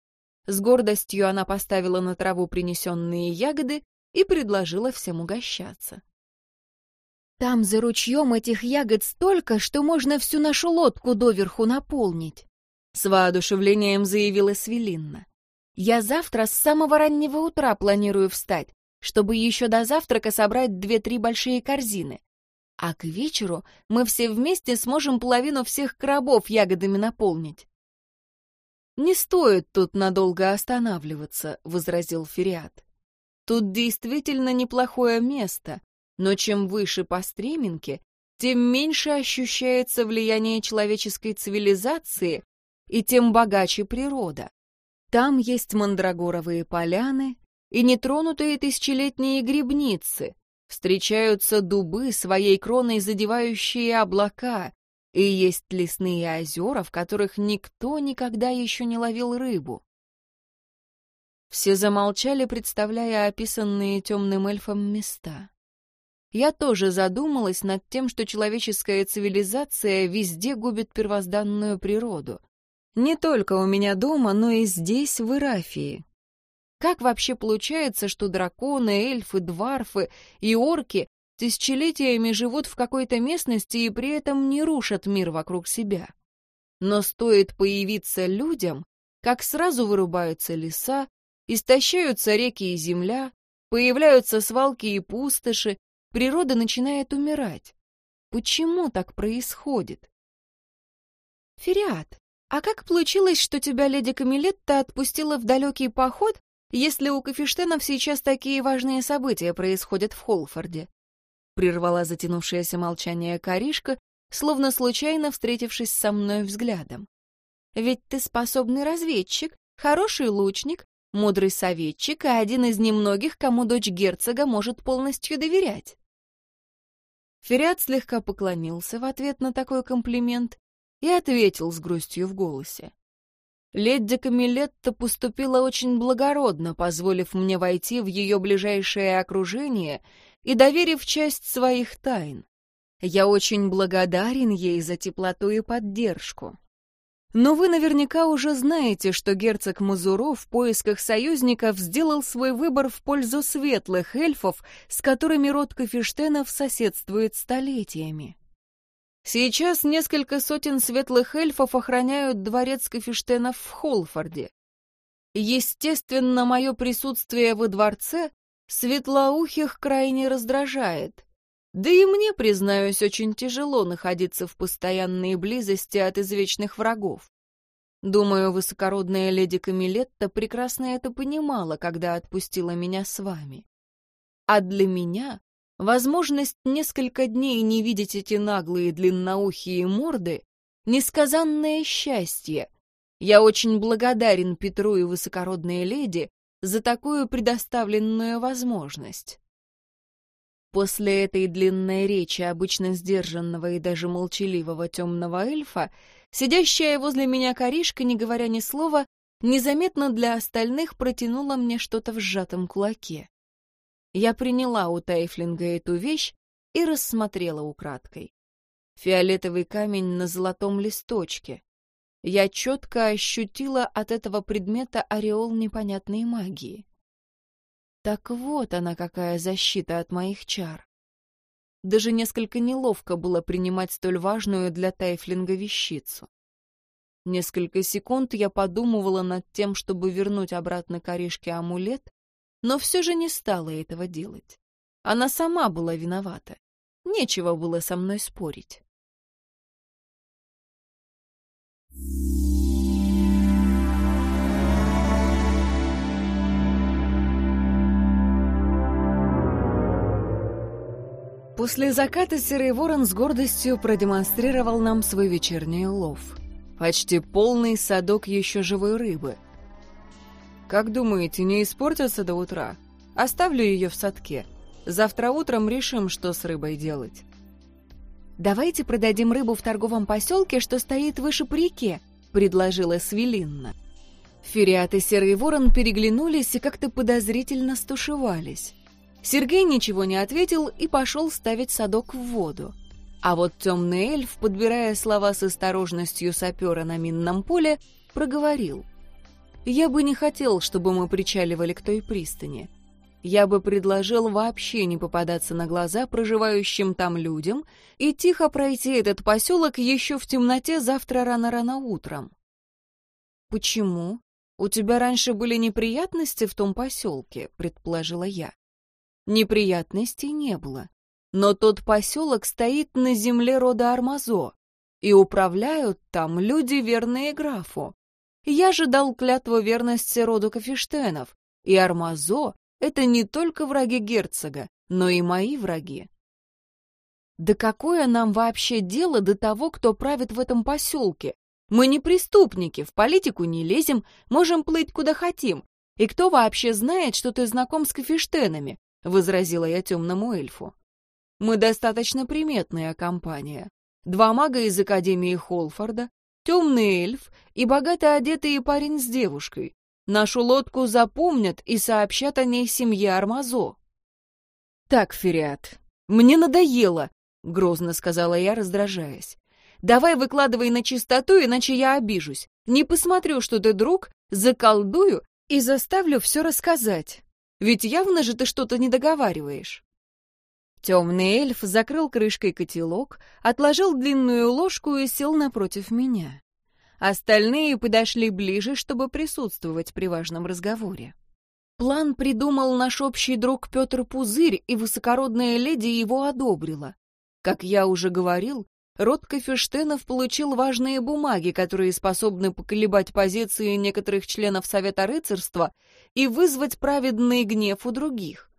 С гордостью она поставила на траву принесенные ягоды и предложила всем угощаться. «Там за ручьем этих ягод столько, что можно всю нашу лодку доверху наполнить», — с воодушевлением заявила Свелинна. «Я завтра с самого раннего утра планирую встать, чтобы еще до завтрака собрать две-три большие корзины. А к вечеру мы все вместе сможем половину всех коробов ягодами наполнить. «Не стоит тут надолго останавливаться», — возразил Фериат. «Тут действительно неплохое место, но чем выше по стреминке, тем меньше ощущается влияние человеческой цивилизации и тем богаче природа. Там есть мандрагоровые поляны и нетронутые тысячелетние грибницы, Встречаются дубы, своей кроной задевающие облака, и есть лесные озера, в которых никто никогда еще не ловил рыбу. Все замолчали, представляя описанные темным эльфом места. Я тоже задумалась над тем, что человеческая цивилизация везде губит первозданную природу. Не только у меня дома, но и здесь, в Ирафии. Как вообще получается, что драконы, эльфы, дварфы и орки тысячелетиями живут в какой-то местности и при этом не рушат мир вокруг себя? Но стоит появиться людям, как сразу вырубаются леса, истощаются реки и земля, появляются свалки и пустоши, природа начинает умирать. Почему так происходит? Фериат, а как получилось, что тебя леди Камилетта отпустила в далекий поход, если у Кафештенов сейчас такие важные события происходят в Холфорде?» Прервала затянувшееся молчание Каришка, словно случайно встретившись со мной взглядом. «Ведь ты способный разведчик, хороший лучник, мудрый советчик и один из немногих, кому дочь герцога может полностью доверять». Фериат слегка поклонился в ответ на такой комплимент и ответил с грустью в голосе. Леди Камилетта поступила очень благородно, позволив мне войти в ее ближайшее окружение и доверив часть своих тайн. Я очень благодарен ей за теплоту и поддержку. Но вы наверняка уже знаете, что герцог Мазуро в поисках союзников сделал свой выбор в пользу светлых эльфов, с которыми род Кафештенов соседствует столетиями. Сейчас несколько сотен светлых эльфов охраняют дворец Кафештенов в Холфорде. Естественно, мое присутствие во дворце светлоухих крайне раздражает. Да и мне, признаюсь, очень тяжело находиться в постоянной близости от извечных врагов. Думаю, высокородная леди Камилетта прекрасно это понимала, когда отпустила меня с вами. А для меня Возможность несколько дней не видеть эти наглые длинноухие морды — несказанное счастье. Я очень благодарен Петру и высокородной леди за такую предоставленную возможность. После этой длинной речи обычно сдержанного и даже молчаливого темного эльфа, сидящая возле меня коришка, не говоря ни слова, незаметно для остальных протянула мне что-то в сжатом кулаке. Я приняла у Тайфлинга эту вещь и рассмотрела украдкой. Фиолетовый камень на золотом листочке. Я четко ощутила от этого предмета ореол непонятной магии. Так вот она какая защита от моих чар. Даже несколько неловко было принимать столь важную для Тайфлинга вещицу. Несколько секунд я подумывала над тем, чтобы вернуть обратно корешке амулет, но все же не стала этого делать. Она сама была виновата. Нечего было со мной спорить. После заката серый ворон с гордостью продемонстрировал нам свой вечерний улов. Почти полный садок еще живой рыбы. «Как думаете, не испортится до утра? Оставлю ее в садке. Завтра утром решим, что с рыбой делать». «Давайте продадим рыбу в торговом поселке, что стоит выше по реке», — предложила Свелинна. Фериат и Серый Ворон переглянулись и как-то подозрительно стушевались. Сергей ничего не ответил и пошел ставить садок в воду. А вот темный эльф, подбирая слова с осторожностью сапера на минном поле, проговорил. «Я бы не хотел, чтобы мы причаливали к той пристани. Я бы предложил вообще не попадаться на глаза проживающим там людям и тихо пройти этот поселок еще в темноте завтра рано-рано утром». «Почему? У тебя раньше были неприятности в том поселке?» — предположила я. Неприятностей не было. Но тот поселок стоит на земле рода Армазо, и управляют там люди, верные графу. Я же дал клятву верности роду Кафештенов, и Армазо — это не только враги герцога, но и мои враги. Да какое нам вообще дело до того, кто правит в этом поселке? Мы не преступники, в политику не лезем, можем плыть куда хотим. И кто вообще знает, что ты знаком с Кафештенами? — возразила я темному эльфу. «Мы достаточно приметная компания. Два мага из Академии Холфорда, темный эльф и богато одетый парень с девушкой. Нашу лодку запомнят и сообщат о ней семье Армазо». «Так, Фериат, мне надоело», — грозно сказала я, раздражаясь. «Давай выкладывай на чистоту, иначе я обижусь. Не посмотрю, что ты друг, заколдую и заставлю все рассказать. Ведь явно же ты что-то не договариваешь. Темный эльф закрыл крышкой котелок, отложил длинную ложку и сел напротив меня. Остальные подошли ближе, чтобы присутствовать при важном разговоре. План придумал наш общий друг Петр Пузырь, и высокородная леди его одобрила. Как я уже говорил, род Кафештенов получил важные бумаги, которые способны поколебать позиции некоторых членов Совета рыцарства и вызвать праведный гнев у других.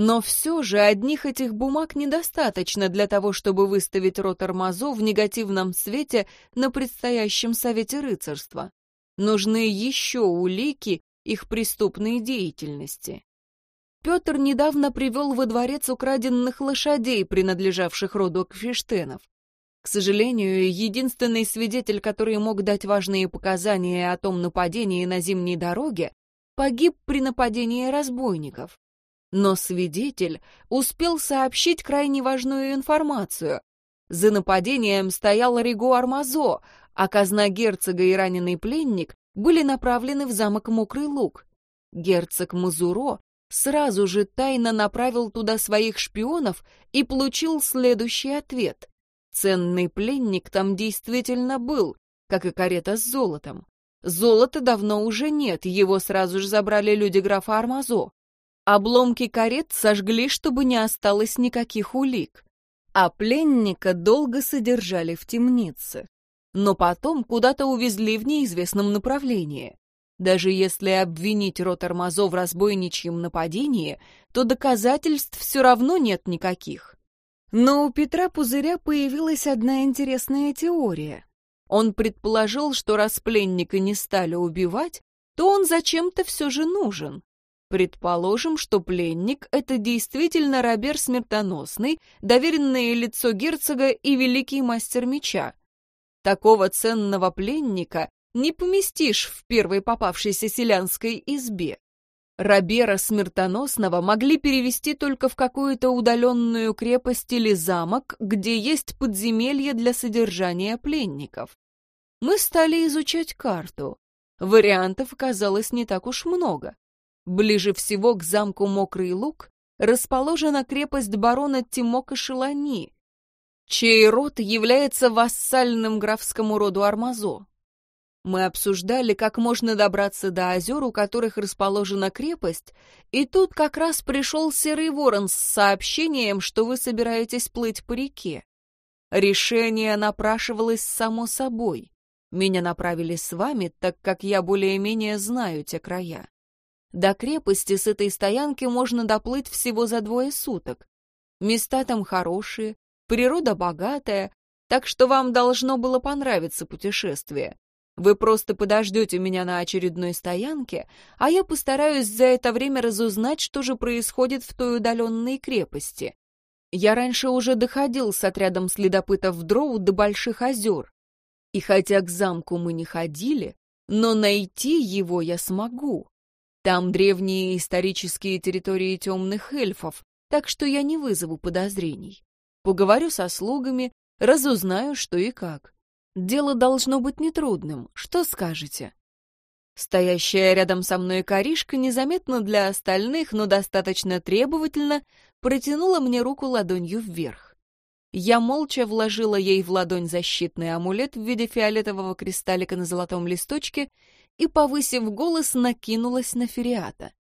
Но все же одних этих бумаг недостаточно для того, чтобы выставить род Армазо в негативном свете на предстоящем Совете рыцарства. Нужны еще улики их преступной деятельности. Петр недавно привел во дворец украденных лошадей, принадлежавших роду Кфиштенов. К сожалению, единственный свидетель, который мог дать важные показания о том нападении на зимней дороге, погиб при нападении разбойников. Но свидетель успел сообщить крайне важную информацию. За нападением стоял Риго Армазо, а казна герцога и раненый пленник были направлены в замок Мокрый Луг. Герцог Мазуро сразу же тайно направил туда своих шпионов и получил следующий ответ. Ценный пленник там действительно был, как и карета с золотом. Золота давно уже нет, его сразу же забрали люди графа Армазо. Обломки карет сожгли, чтобы не осталось никаких улик. А пленника долго содержали в темнице. Но потом куда-то увезли в неизвестном направлении. Даже если обвинить рот Армазо в разбойничьем нападении, то доказательств все равно нет никаких. Но у Петра Пузыря появилась одна интересная теория. Он предположил, что раз пленника не стали убивать, то он зачем-то все же нужен. Предположим, что пленник — это действительно Робер Смертоносный, доверенное лицо герцога и великий мастер меча. Такого ценного пленника не поместишь в первой попавшейся селянской избе. Робера Смертоносного могли перевести только в какую-то удаленную крепость или замок, где есть подземелье для содержания пленников. Мы стали изучать карту. Вариантов оказалось не так уж много. Ближе всего к замку Мокрый Луг расположена крепость барона Тимока Шелани, чей род является вассальным графскому роду Армазо. Мы обсуждали, как можно добраться до озер, у которых расположена крепость, и тут как раз пришел Серый Ворон с сообщением, что вы собираетесь плыть по реке. Решение напрашивалось само собой. Меня направили с вами, так как я более-менее знаю те края. До крепости с этой стоянки можно доплыть всего за двое суток. Места там хорошие, природа богатая, так что вам должно было понравиться путешествие. Вы просто подождете меня на очередной стоянке, а я постараюсь за это время разузнать, что же происходит в той удаленной крепости. Я раньше уже доходил с отрядом следопытов в Дроу до Больших озер. И хотя к замку мы не ходили, но найти его я смогу. Там древние исторические территории темных эльфов, так что я не вызову подозрений. Поговорю со слугами, разузнаю, что и как. Дело должно быть нетрудным. Что скажете? Стоящая рядом со мной коришка незаметно для остальных, но достаточно требовательно, протянула мне руку ладонью вверх. Я молча вложила ей в ладонь защитный амулет в виде фиолетового кристаллика на золотом листочке и, повысив голос, накинулась на Фериата.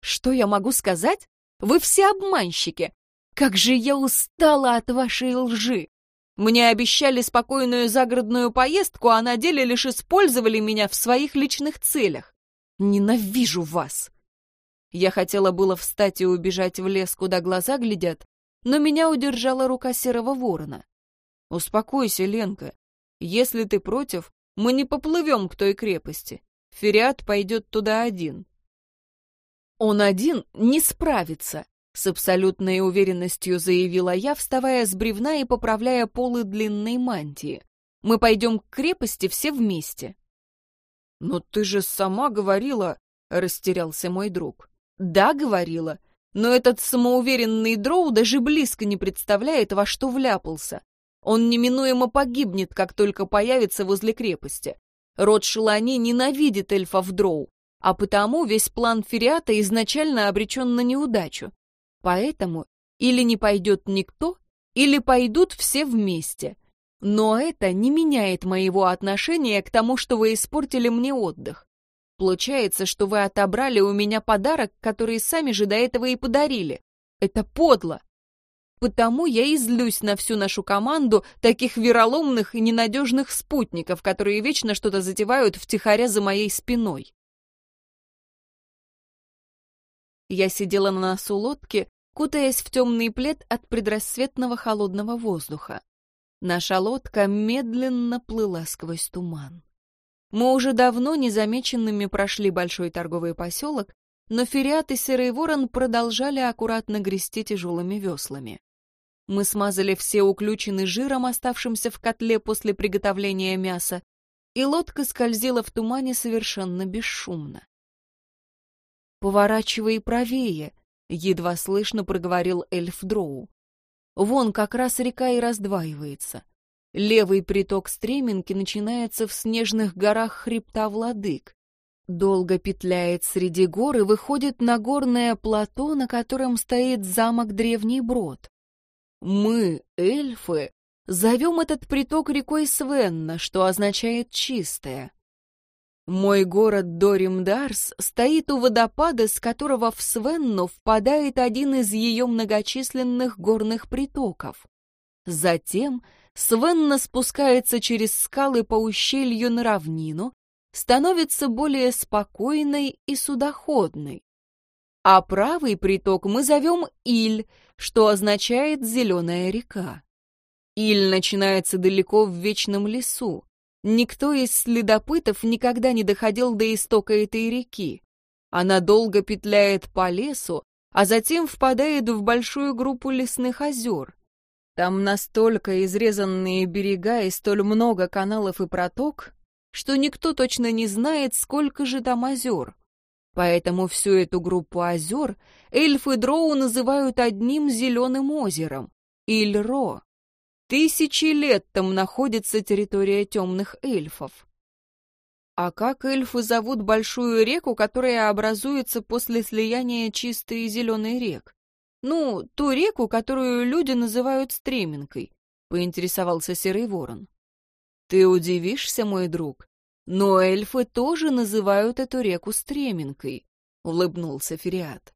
«Что я могу сказать? Вы все обманщики! Как же я устала от вашей лжи! Мне обещали спокойную загородную поездку, а на деле лишь использовали меня в своих личных целях. Ненавижу вас!» Я хотела было встать и убежать в лес, куда глаза глядят, но меня удержала рука серого ворона. «Успокойся, Ленка. Если ты против, мы не поплывем к той крепости. Фериат пойдет туда один». «Он один не справится», с абсолютной уверенностью заявила я, вставая с бревна и поправляя полы длинной мантии. «Мы пойдем к крепости все вместе». «Но ты же сама говорила...» — растерялся мой друг. «Да, говорила. Но этот самоуверенный дроу даже близко не представляет, во что вляпался. Он неминуемо погибнет, как только появится возле крепости. Род Шелани ненавидит эльфов дроу, а потому весь план Фериата изначально обречен на неудачу. Поэтому или не пойдет никто, или пойдут все вместе. Но это не меняет моего отношения к тому, что вы испортили мне отдых. Получается, что вы отобрали у меня подарок, который сами же до этого и подарили. Это подло. Потому я и злюсь на всю нашу команду таких вероломных и ненадежных спутников, которые вечно что-то затевают втихаря за моей спиной. Я сидела на носу лодки, кутаясь в темный плед от предрассветного холодного воздуха. Наша лодка медленно плыла сквозь туман. Мы уже давно незамеченными прошли большой торговый поселок, но Фериат и Серый Ворон продолжали аккуратно грести тяжелыми веслами. Мы смазали все уключены жиром, оставшимся в котле после приготовления мяса, и лодка скользила в тумане совершенно бесшумно. «Поворачивай правее», — едва слышно проговорил эльф Дроу. «Вон как раз река и раздваивается. Левый приток Стреминки начинается в снежных горах хребта Владык. Долго петляет среди гор и выходит на горное плато, на котором стоит замок Древний Брод. Мы, эльфы, зовем этот приток рекой Свенна, что означает «чистая». Мой город Доримдарс стоит у водопада, с которого в Свенну впадает один из ее многочисленных горных притоков. Затем Свенна спускается через скалы по ущелью на равнину, становится более спокойной и судоходной. А правый приток мы зовем Иль, что означает «зеленая река». Иль начинается далеко в вечном лесу. Никто из следопытов никогда не доходил до истока этой реки. Она долго петляет по лесу, а затем впадает в большую группу лесных озер. Там настолько изрезанные берега и столь много каналов и проток, что никто точно не знает, сколько же там озер. Поэтому всю эту группу озер эльфы Дроу называют одним зеленым озером — Ильро. Тысячи лет там находится территория темных эльфов. А как эльфы зовут большую реку, которая образуется после слияния чистой и зеленой рек? Ну, ту реку, которую люди называют Стременкой, поинтересовался Серый Ворон. Ты удивишься, мой друг, но эльфы тоже называют эту реку Стременкой, улыбнулся Фериат.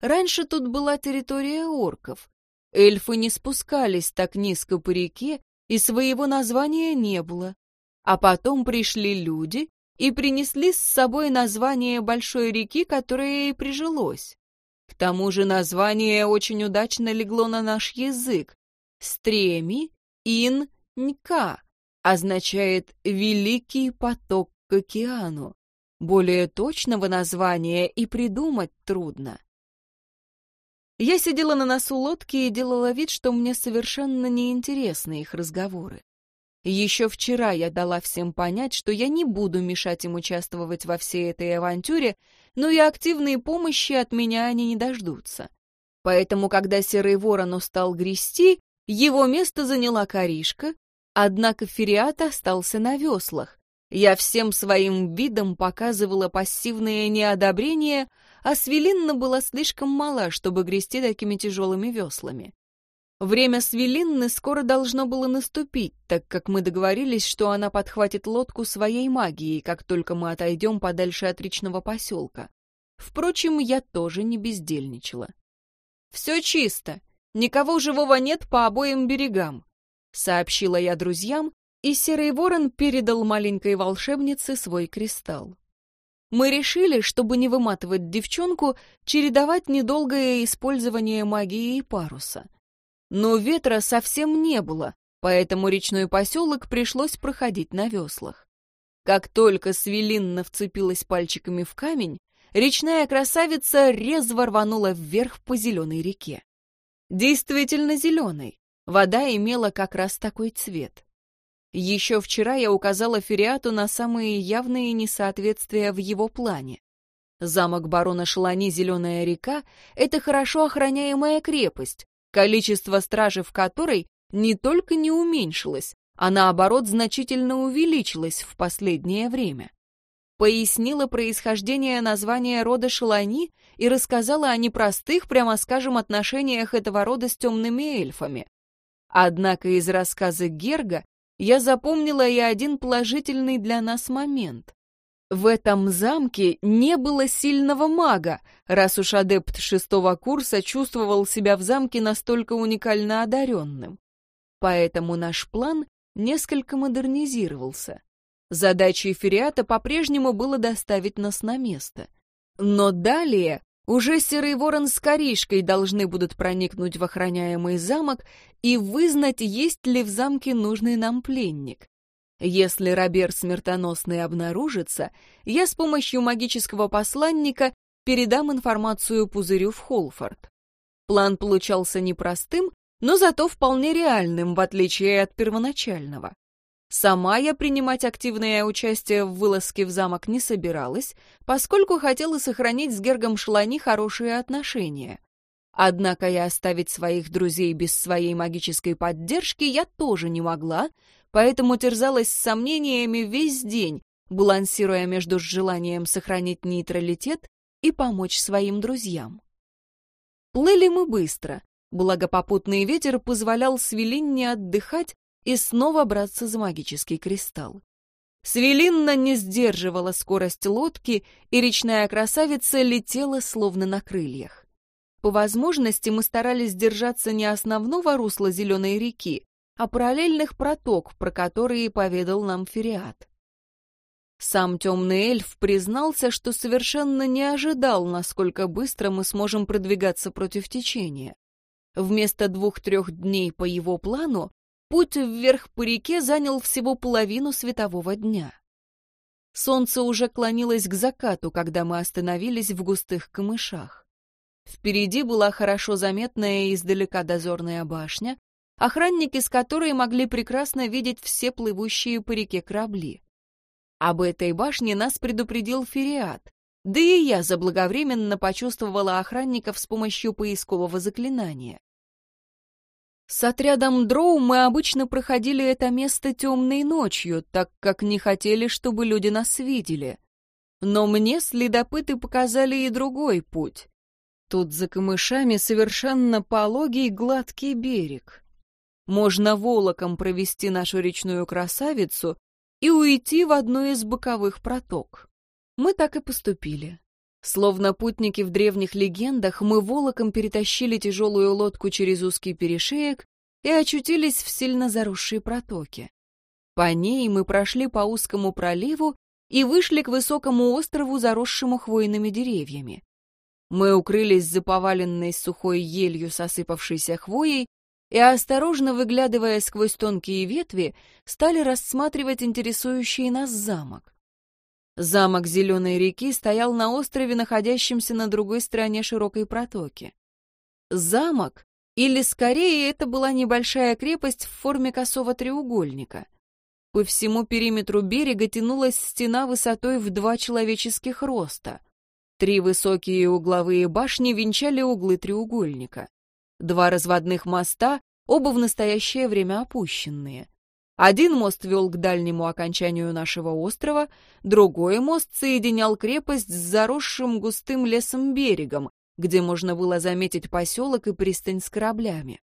Раньше тут была территория орков, Эльфы не спускались так низко по реке, и своего названия не было. А потом пришли люди и принесли с собой название большой реки, которая и прижилось. К тому же название очень удачно легло на наш язык. Стреми ин нька означает «великий поток к океану». Более точного названия и придумать трудно. Я сидела на носу лодки и делала вид, что мне совершенно неинтересны их разговоры. Еще вчера я дала всем понять, что я не буду мешать им участвовать во всей этой авантюре, но и активной помощи от меня они не дождутся. Поэтому, когда Серый Ворон устал грести, его место заняла Коришка, однако Фериат остался на веслах. Я всем своим видом показывала пассивное неодобрение, а Свелинна была слишком мала, чтобы грести такими тяжелыми веслами. Время Свелинны скоро должно было наступить, так как мы договорились, что она подхватит лодку своей магией, как только мы отойдем подальше от речного поселка. Впрочем, я тоже не бездельничала. «Все чисто. Никого живого нет по обоим берегам», — сообщила я друзьям, и Серый Ворон передал маленькой волшебнице свой кристалл. Мы решили, чтобы не выматывать девчонку, чередовать недолгое использование магии и паруса — но ветра совсем не было, поэтому речной поселок пришлось проходить на веслах. Как только Свелинна вцепилась пальчиками в камень, речная красавица резво рванула вверх по зеленой реке. Действительно зеленой, вода имела как раз такой цвет. Еще вчера я указала Фериату на самые явные несоответствия в его плане. Замок барона Шалани «Зеленая река» — это хорошо охраняемая крепость, количество стражи в которой не только не уменьшилось, а наоборот значительно увеличилось в последнее время. Пояснила происхождение названия рода Шелани и рассказала о непростых, прямо скажем, отношениях этого рода с темными эльфами. Однако из рассказа Герга я запомнила и один положительный для нас момент. В этом замке не было сильного мага, раз уж адепт шестого курса чувствовал себя в замке настолько уникально одаренным. Поэтому наш план несколько модернизировался. Задачей Фериата по-прежнему было доставить нас на место. Но далее уже Серый Ворон с Коришкой должны будут проникнуть в охраняемый замок и вызнать, есть ли в замке нужный нам пленник. Если Робер смертоносный обнаружится, я с помощью магического посланника передам информацию пузырю в Холфорд. План получался непростым, но зато вполне реальным, в отличие от первоначального. Сама я принимать активное участие в вылазке в замок не собиралась, поскольку хотела сохранить с Гергом Шлани хорошие отношения. Однако и оставить своих друзей без своей магической поддержки я тоже не могла, поэтому терзалась сомнениями весь день, балансируя между желанием сохранить нейтралитет и помочь своим друзьям. Плыли мы быстро, благо попутный ветер позволял Свелинне отдыхать и снова браться за магический кристалл. Свелинна не сдерживала скорость лодки, и речная красавица летела словно на крыльях. По возможности мы старались держаться не основного русла Зеленой реки, а параллельных проток, про которые поведал нам Фериат. Сам темный эльф признался, что совершенно не ожидал, насколько быстро мы сможем продвигаться против течения. Вместо двух-трех дней по его плану, путь вверх по реке занял всего половину светового дня. Солнце уже клонилось к закату, когда мы остановились в густых камышах. Впереди была хорошо заметная издалека дозорная башня, охранники с которой могли прекрасно видеть все плывущие по реке корабли. Об этой башне нас предупредил Фериат, да и я заблаговременно почувствовала охранников с помощью поискового заклинания. С отрядом дроу мы обычно проходили это место темной ночью, так как не хотели, чтобы люди нас видели. Но мне следопыты показали и другой путь. Тут за камышами совершенно пологий гладкий берег. Можно волоком провести нашу речную красавицу и уйти в одну из боковых проток. Мы так и поступили. Словно путники в древних легендах, мы волоком перетащили тяжелую лодку через узкий перешеек и очутились в сильно заросшей протоке. По ней мы прошли по узкому проливу и вышли к высокому острову, заросшему хвойными деревьями. Мы укрылись за поваленной сухой елью с осыпавшейся хвоей и, осторожно выглядывая сквозь тонкие ветви, стали рассматривать интересующий нас замок. Замок Зеленой реки стоял на острове, находящемся на другой стороне широкой протоки. Замок, или скорее это была небольшая крепость в форме косого треугольника. По всему периметру берега тянулась стена высотой в два человеческих роста. Три высокие угловые башни венчали углы треугольника. Два разводных моста, оба в настоящее время опущенные. Один мост вел к дальнему окончанию нашего острова, другой мост соединял крепость с заросшим густым лесом берегом, где можно было заметить поселок и пристань с кораблями.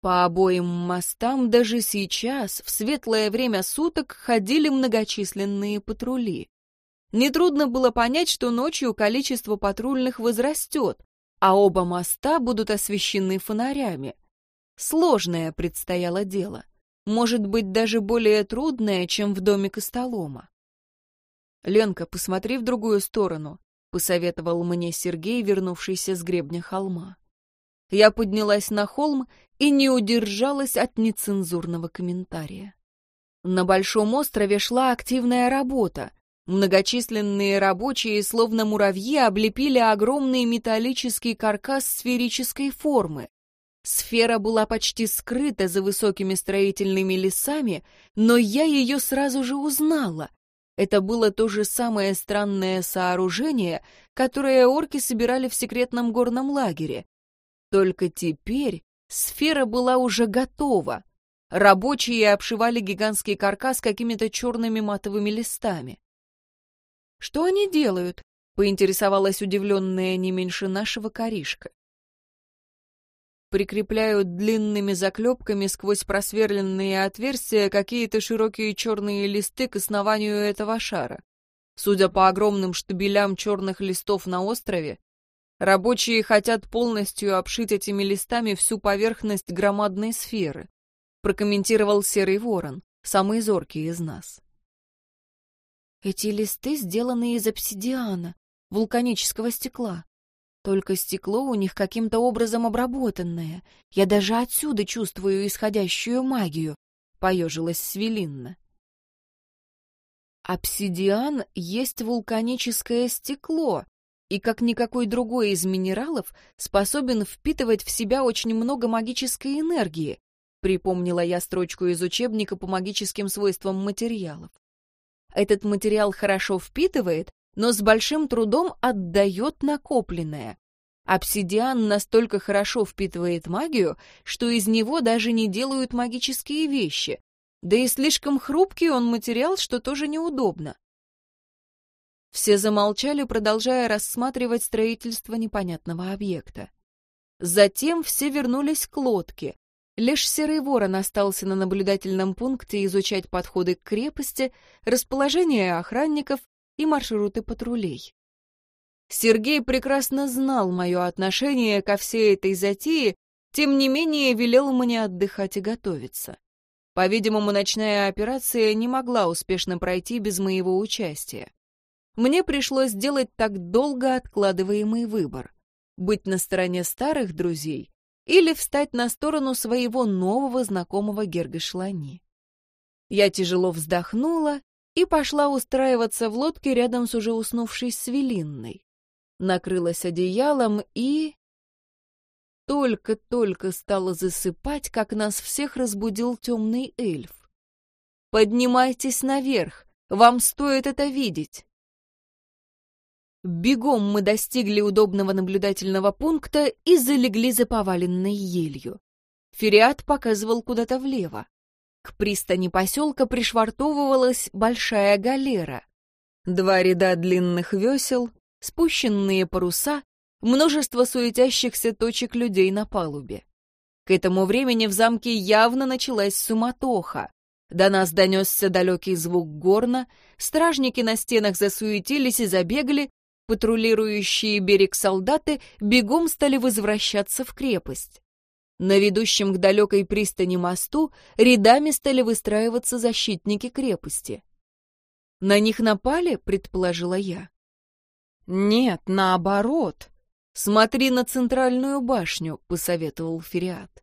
По обоим мостам даже сейчас, в светлое время суток, ходили многочисленные патрули. Нетрудно было понять, что ночью количество патрульных возрастет, а оба моста будут освещены фонарями. Сложное предстояло дело. Может быть, даже более трудное, чем в доме Костолома. «Ленка, посмотри в другую сторону», — посоветовал мне Сергей, вернувшийся с гребня холма. Я поднялась на холм и не удержалась от нецензурного комментария. На Большом острове шла активная работа. Многочисленные рабочие, словно муравьи, облепили огромный металлический каркас сферической формы. Сфера была почти скрыта за высокими строительными лесами, но я ее сразу же узнала. Это было то же самое странное сооружение, которое орки собирали в секретном горном лагере. Только теперь сфера была уже готова. Рабочие обшивали гигантский каркас какими-то черными матовыми листами. «Что они делают?» — поинтересовалась удивленная не меньше нашего коришка. Прикрепляют длинными заклепками сквозь просверленные отверстия какие-то широкие черные листы к основанию этого шара. Судя по огромным штабелям черных листов на острове, Рабочие хотят полностью обшить этими листами всю поверхность громадной сферы, прокомментировал Серый Ворон, самый зоркий из нас. Эти листы сделаны из обсидиана, вулканического стекла. Только стекло у них каким-то образом обработанное. Я даже отсюда чувствую исходящую магию, — поежилась Свелинна. Обсидиан есть вулканическое стекло, и, как никакой другой из минералов, способен впитывать в себя очень много магической энергии, припомнила я строчку из учебника по магическим свойствам материалов. Этот материал хорошо впитывает, но с большим трудом отдает накопленное. Обсидиан настолько хорошо впитывает магию, что из него даже не делают магические вещи, да и слишком хрупкий он материал, что тоже неудобно. Все замолчали, продолжая рассматривать строительство непонятного объекта. Затем все вернулись к лодке. Лишь Серый Ворон остался на наблюдательном пункте изучать подходы к крепости, расположение охранников и маршруты патрулей. Сергей прекрасно знал мое отношение ко всей этой затее, тем не менее велел мне отдыхать и готовиться. По-видимому, ночная операция не могла успешно пройти без моего участия мне пришлось сделать так долго откладываемый выбор — быть на стороне старых друзей или встать на сторону своего нового знакомого Гергошлани. Я тяжело вздохнула и пошла устраиваться в лодке рядом с уже уснувшей Свелинной. Накрылась одеялом и... Только-только стала засыпать, как нас всех разбудил темный эльф. «Поднимайтесь наверх, вам стоит это видеть!» Бегом мы достигли удобного наблюдательного пункта и залегли за поваленной елью. Фериат показывал куда-то влево. К пристани поселка пришвартовывалась большая галера. Два ряда длинных весел, спущенные паруса, множество суетящихся точек людей на палубе. К этому времени в замке явно началась суматоха. До нас донесся далекий звук горна, стражники на стенах засуетились и забегали, патрулирующие берег солдаты бегом стали возвращаться в крепость. На ведущем к далекой пристани мосту рядами стали выстраиваться защитники крепости. «На них напали?» — предположила я. Нет, наоборот. Смотри на центральную башню, посоветовал Фериат.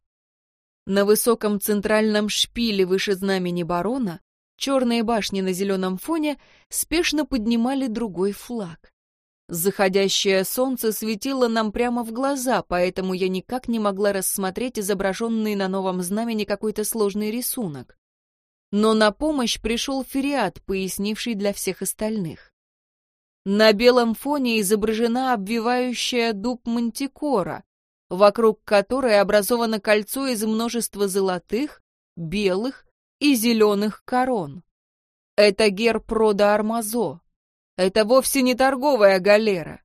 На высоком центральном шпиле выше знамени барона черные башни на зеленом фоне спешно поднимали другой флаг. Заходящее солнце светило нам прямо в глаза, поэтому я никак не могла рассмотреть изображенный на новом знамени какой-то сложный рисунок. Но на помощь пришел Фериат, пояснивший для всех остальных. На белом фоне изображена обвивающая дуб мантикора, вокруг которой образовано кольцо из множества золотых, белых и зеленых корон. Это герб рода Армазо. Это вовсе не торговая галера.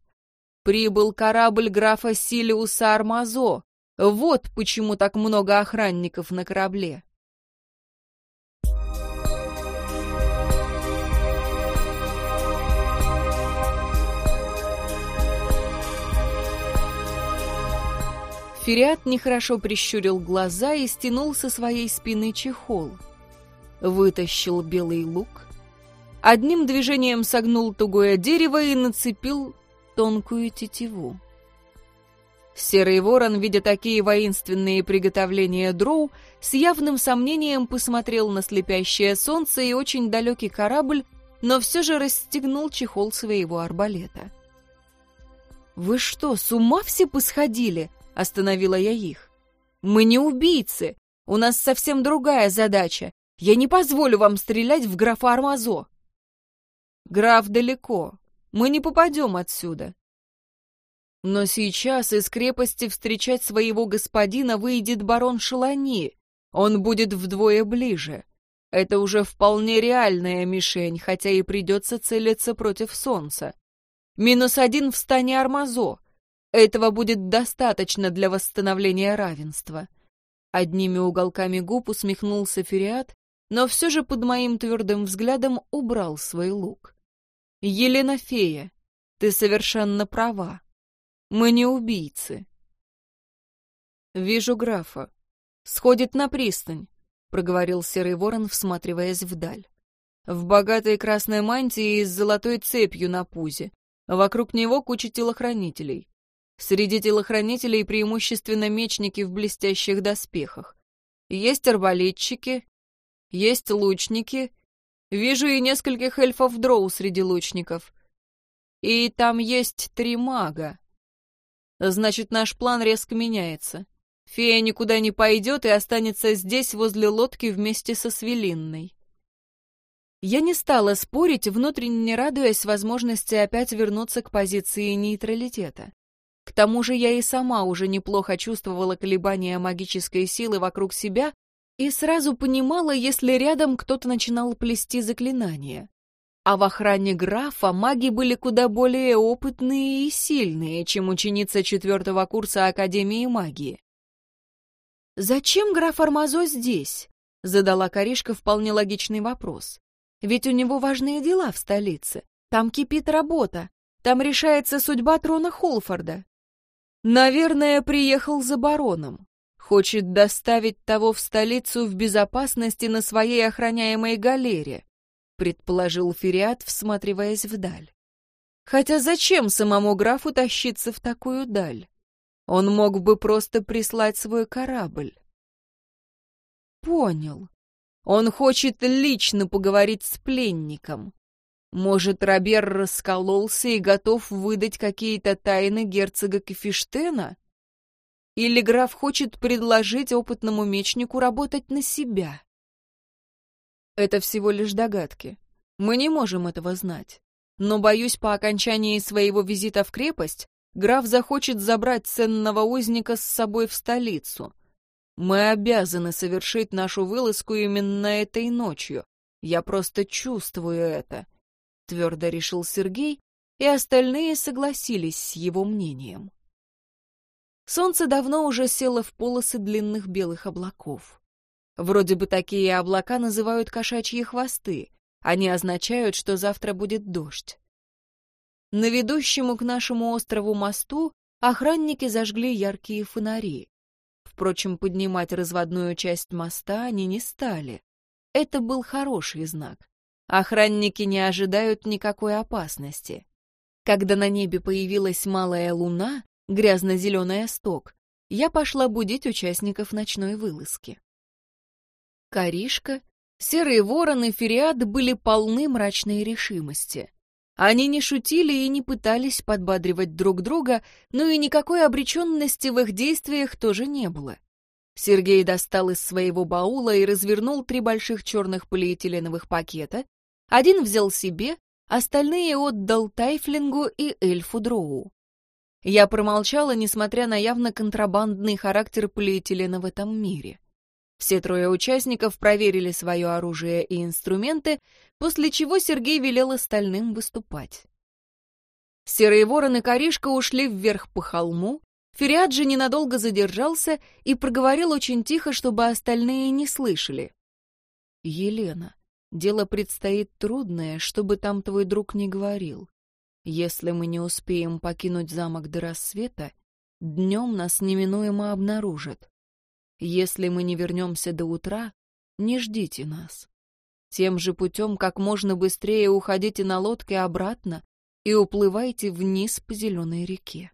Прибыл корабль графа Силиуса Армазо. Вот почему так много охранников на корабле. Фериат нехорошо прищурил глаза и стянул со своей спины чехол. Вытащил белый лук, одним движением согнул тугое дерево и нацепил тонкую тетиву. Серый ворон, видя такие воинственные приготовления дроу, с явным сомнением посмотрел на слепящее солнце и очень далекий корабль, но все же расстегнул чехол своего арбалета. «Вы что, с ума все посходили?» — остановила я их. «Мы не убийцы. У нас совсем другая задача. Я не позволю вам стрелять в графа Армазо». «Граф далеко. Мы не попадем отсюда». Но сейчас из крепости встречать своего господина выйдет барон Шалани. Он будет вдвое ближе. Это уже вполне реальная мишень, хотя и придется целиться против солнца. Минус один в стане Армазо. Этого будет достаточно для восстановления равенства. Одними уголками губ усмехнулся Фериат, но все же под моим твердым взглядом убрал свой лук. «Елена Фея, ты совершенно права. Мы не убийцы». «Вижу графа. Сходит на пристань», — проговорил Серый Ворон, всматриваясь вдаль. «В богатой красной мантии и с золотой цепью на пузе. Вокруг него куча телохранителей. Среди телохранителей преимущественно мечники в блестящих доспехах. Есть арбалетчики, есть лучники. Вижу и нескольких эльфов-дроу среди лучников. И там есть три мага. Значит, наш план резко меняется. Фея никуда не пойдет и останется здесь, возле лодки, вместе со Свелинной. Я не стала спорить, внутренне радуясь возможности опять вернуться к позиции нейтралитета. К тому же я и сама уже неплохо чувствовала колебания магической силы вокруг себя и сразу понимала, если рядом кто-то начинал плести заклинания. А в охране графа маги были куда более опытные и сильные, чем ученица четвертого курса Академии магии. «Зачем граф Армазо здесь?» — задала Коришка вполне логичный вопрос. «Ведь у него важные дела в столице. Там кипит работа. Там решается судьба трона Холфорда. Наверное, приехал за бароном. Хочет доставить того в столицу в безопасности на своей охраняемой галере, предположил Фериат, всматриваясь вдаль. Хотя зачем самому графу тащиться в такую даль? Он мог бы просто прислать свой корабль. Понял. Он хочет лично поговорить с пленником. Может, Робер раскололся и готов выдать какие-то тайны герцога Кефиштена? Или граф хочет предложить опытному мечнику работать на себя? Это всего лишь догадки. Мы не можем этого знать. Но, боюсь, по окончании своего визита в крепость граф захочет забрать ценного узника с собой в столицу. Мы обязаны совершить нашу вылазку именно этой ночью. Я просто чувствую это твердо решил Сергей, и остальные согласились с его мнением. Солнце давно уже село в полосы длинных белых облаков. Вроде бы такие облака называют кошачьи хвосты. Они означают, что завтра будет дождь. На ведущему к нашему острову мосту охранники зажгли яркие фонари. Впрочем, поднимать разводную часть моста они не стали. Это был хороший знак. Охранники не ожидают никакой опасности. Когда на небе появилась малая луна, грязно-зеленая сток, я пошла будить участников ночной вылазки. Коришка, серые вороны, фериад были полны мрачной решимости. Они не шутили и не пытались подбадривать друг друга, но и никакой обреченности в их действиях тоже не было. Сергей достал из своего баула и развернул три больших черных полиэтиленовых пакета. Один взял себе, остальные отдал Тайфлингу и эльфу Дроу. Я промолчала, несмотря на явно контрабандный характер полиэтилена в этом мире. Все трое участников проверили свое оружие и инструменты, после чего Сергей велел остальным выступать. Серые вороны Коришка ушли вверх по холму, Фериад же ненадолго задержался и проговорил очень тихо, чтобы остальные не слышали. «Елена, дело предстоит трудное, чтобы там твой друг не говорил. Если мы не успеем покинуть замок до рассвета, днем нас неминуемо обнаружат. Если мы не вернемся до утра, не ждите нас. Тем же путем как можно быстрее уходите на лодке обратно и уплывайте вниз по зеленой реке.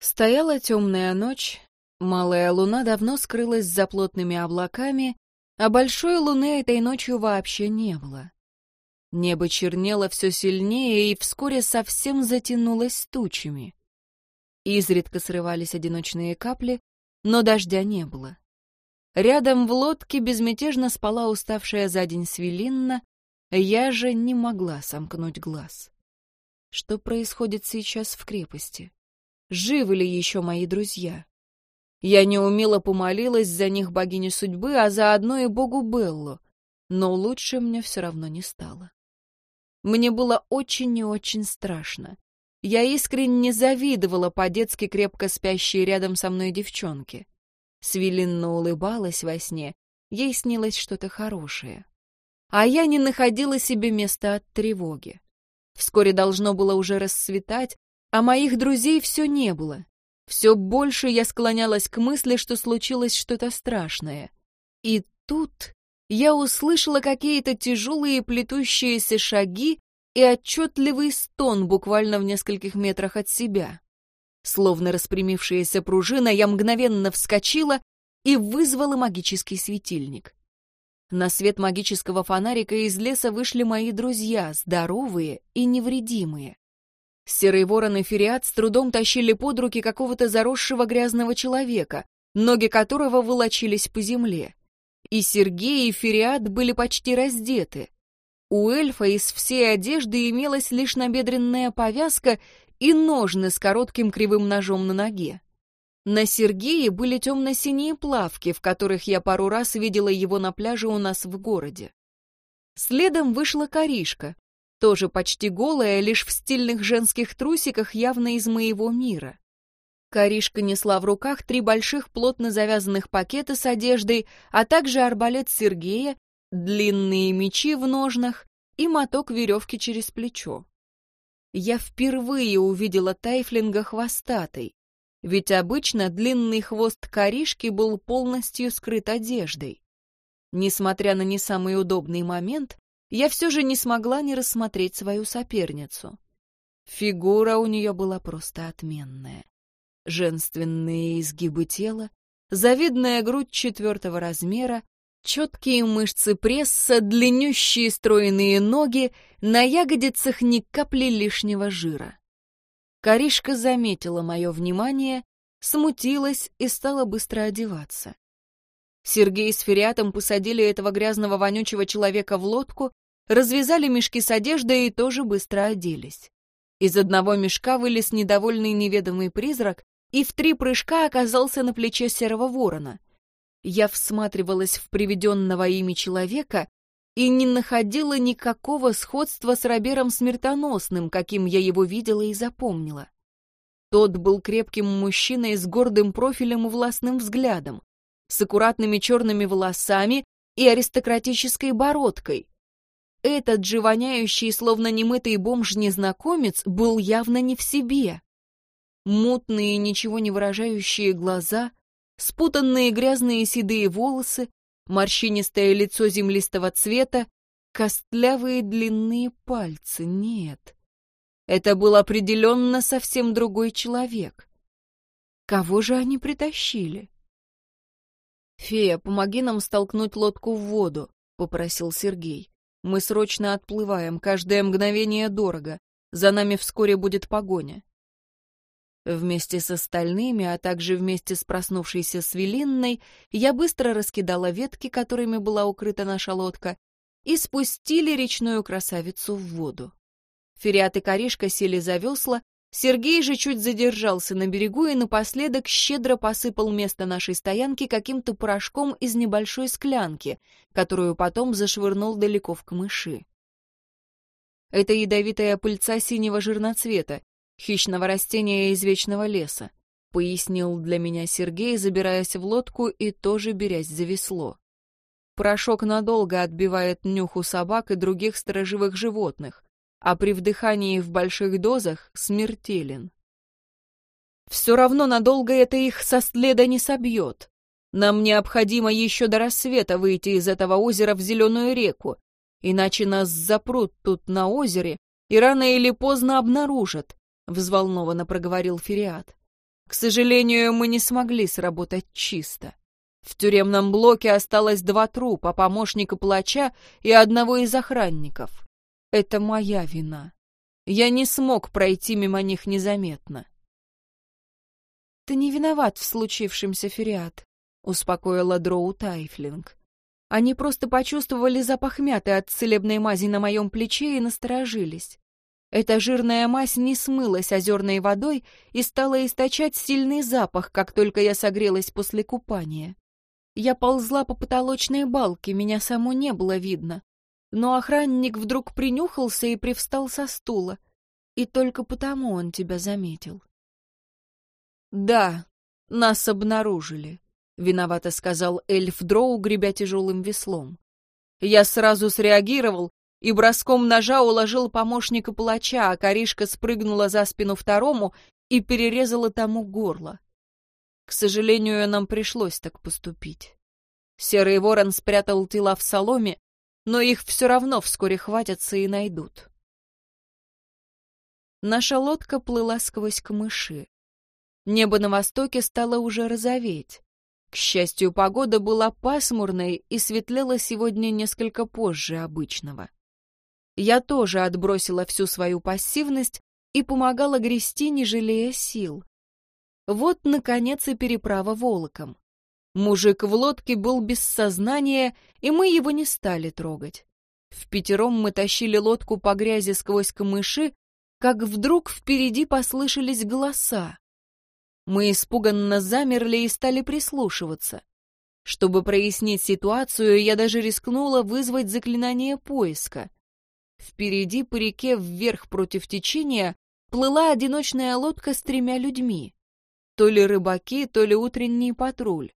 Стояла темная ночь, малая луна давно скрылась за плотными облаками, а большой луны этой ночью вообще не было. Небо чернело все сильнее и вскоре совсем затянулось тучами. Изредка срывались одиночные капли, но дождя не было. Рядом в лодке безмятежно спала уставшая за день Свелинна, я же не могла сомкнуть глаз. Что происходит сейчас в крепости? живы ли еще мои друзья. Я неумело помолилась за них богине судьбы, а заодно и богу Беллу, но лучше мне все равно не стало. Мне было очень и очень страшно. Я искренне завидовала по-детски крепко спящей рядом со мной девчонке. Свелинна улыбалась во сне, ей снилось что-то хорошее. А я не находила себе места от тревоги. Вскоре должно было уже расцветать, а моих друзей все не было. Все больше я склонялась к мысли, что случилось что-то страшное. И тут я услышала какие-то тяжелые плетущиеся шаги и отчетливый стон буквально в нескольких метрах от себя. Словно распрямившаяся пружина, я мгновенно вскочила и вызвала магический светильник. На свет магического фонарика из леса вышли мои друзья, здоровые и невредимые. Серый ворон и Фериат с трудом тащили под руки какого-то заросшего грязного человека, ноги которого волочились по земле. И Сергей, и Фериат были почти раздеты. У эльфа из всей одежды имелась лишь набедренная повязка и ножны с коротким кривым ножом на ноге. На Сергее были темно-синие плавки, в которых я пару раз видела его на пляже у нас в городе. Следом вышла Коришка, тоже почти голая, лишь в стильных женских трусиках, явно из моего мира. Каришка несла в руках три больших плотно завязанных пакета с одеждой, а также арбалет Сергея, длинные мечи в ножнах и моток веревки через плечо. Я впервые увидела тайфлинга хвостатой, ведь обычно длинный хвост коришки был полностью скрыт одеждой. Несмотря на не самый удобный момент, я все же не смогла не рассмотреть свою соперницу. Фигура у нее была просто отменная. Женственные изгибы тела, завидная грудь четвертого размера, четкие мышцы пресса, длиннющие стройные ноги, на ягодицах ни капли лишнего жира. Коришка заметила мое внимание, смутилась и стала быстро одеваться. Сергей с Фериатом посадили этого грязного вонючего человека в лодку, развязали мешки с одеждой и тоже быстро оделись. Из одного мешка вылез недовольный неведомый призрак и в три прыжка оказался на плече серого ворона. Я всматривалась в приведенного ими человека и не находила никакого сходства с Робером Смертоносным, каким я его видела и запомнила. Тот был крепким мужчиной с гордым профилем и властным взглядом с аккуратными черными волосами и аристократической бородкой. Этот же воняющий, словно немытый бомж-незнакомец, был явно не в себе. Мутные, ничего не выражающие глаза, спутанные грязные седые волосы, морщинистое лицо землистого цвета, костлявые длинные пальцы. Нет. Это был определенно совсем другой человек. Кого же они притащили? «Фея, помоги нам столкнуть лодку в воду», — попросил Сергей. «Мы срочно отплываем, каждое мгновение дорого. За нами вскоре будет погоня». Вместе с остальными, а также вместе с проснувшейся свелинной, я быстро раскидала ветки, которыми была укрыта наша лодка, и спустили речную красавицу в воду. Фериат и Коришка сели за весла, Сергей же чуть задержался на берегу и напоследок щедро посыпал место нашей стоянки каким-то порошком из небольшой склянки, которую потом зашвырнул далеко в камыши. Это ядовитая пыльца синего жирноцвета, хищного растения из вечного леса, пояснил для меня Сергей, забираясь в лодку и тоже берясь за весло. Порошок надолго отбивает нюх у собак и других сторожевых животных, а при вдыхании в больших дозах смертелен. Все равно надолго это их со следа не собьет. Нам необходимо еще до рассвета выйти из этого озера в зеленую реку, иначе нас запрут тут на озере и рано или поздно обнаружат, — взволнованно проговорил Фериат. К сожалению, мы не смогли сработать чисто. В тюремном блоке осталось два трупа, помощника палача и одного из охранников. Это моя вина. Я не смог пройти мимо них незаметно. «Ты не виноват в случившемся, Фериат», — успокоила Дроу Тайфлинг. Они просто почувствовали запах мяты от целебной мази на моем плече и насторожились. Эта жирная мазь не смылась озерной водой и стала источать сильный запах, как только я согрелась после купания. Я ползла по потолочной балке, меня саму не было видно но охранник вдруг принюхался и привстал со стула, и только потому он тебя заметил. «Да, нас обнаружили», — виновато сказал эльф Дроу, гребя тяжелым веслом. Я сразу среагировал и броском ножа уложил помощника палача, а коришка спрыгнула за спину второму и перерезала тому горло. К сожалению, нам пришлось так поступить. Серый ворон спрятал тела в соломе, но их все равно вскоре хватятся и найдут. Наша лодка плыла сквозь камыши. Небо на востоке стало уже розоветь. К счастью, погода была пасмурной и светлела сегодня несколько позже обычного. Я тоже отбросила всю свою пассивность и помогала грести, не жалея сил. Вот, наконец, и переправа волоком. Мужик в лодке был без сознания, и мы его не стали трогать. В пятером мы тащили лодку по грязи сквозь камыши, как вдруг впереди послышались голоса. Мы испуганно замерли и стали прислушиваться. Чтобы прояснить ситуацию, я даже рискнула вызвать заклинание поиска. Впереди по реке вверх против течения плыла одиночная лодка с тремя людьми. То ли рыбаки, то ли утренний патруль.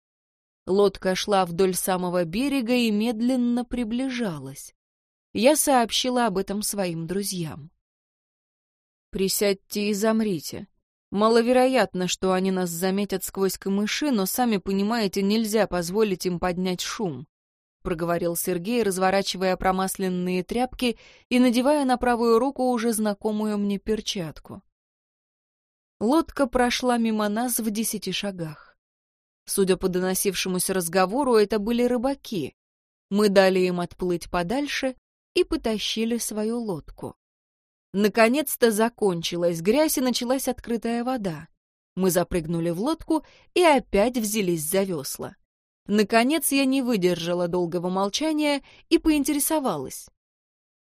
Лодка шла вдоль самого берега и медленно приближалась. Я сообщила об этом своим друзьям. «Присядьте и замрите. Маловероятно, что они нас заметят сквозь камыши, но, сами понимаете, нельзя позволить им поднять шум», — проговорил Сергей, разворачивая промасленные тряпки и надевая на правую руку уже знакомую мне перчатку. Лодка прошла мимо нас в десяти шагах. Судя по доносившемуся разговору, это были рыбаки. Мы дали им отплыть подальше и потащили свою лодку. Наконец-то закончилась грязь и началась открытая вода. Мы запрыгнули в лодку и опять взялись за весла. Наконец я не выдержала долгого молчания и поинтересовалась.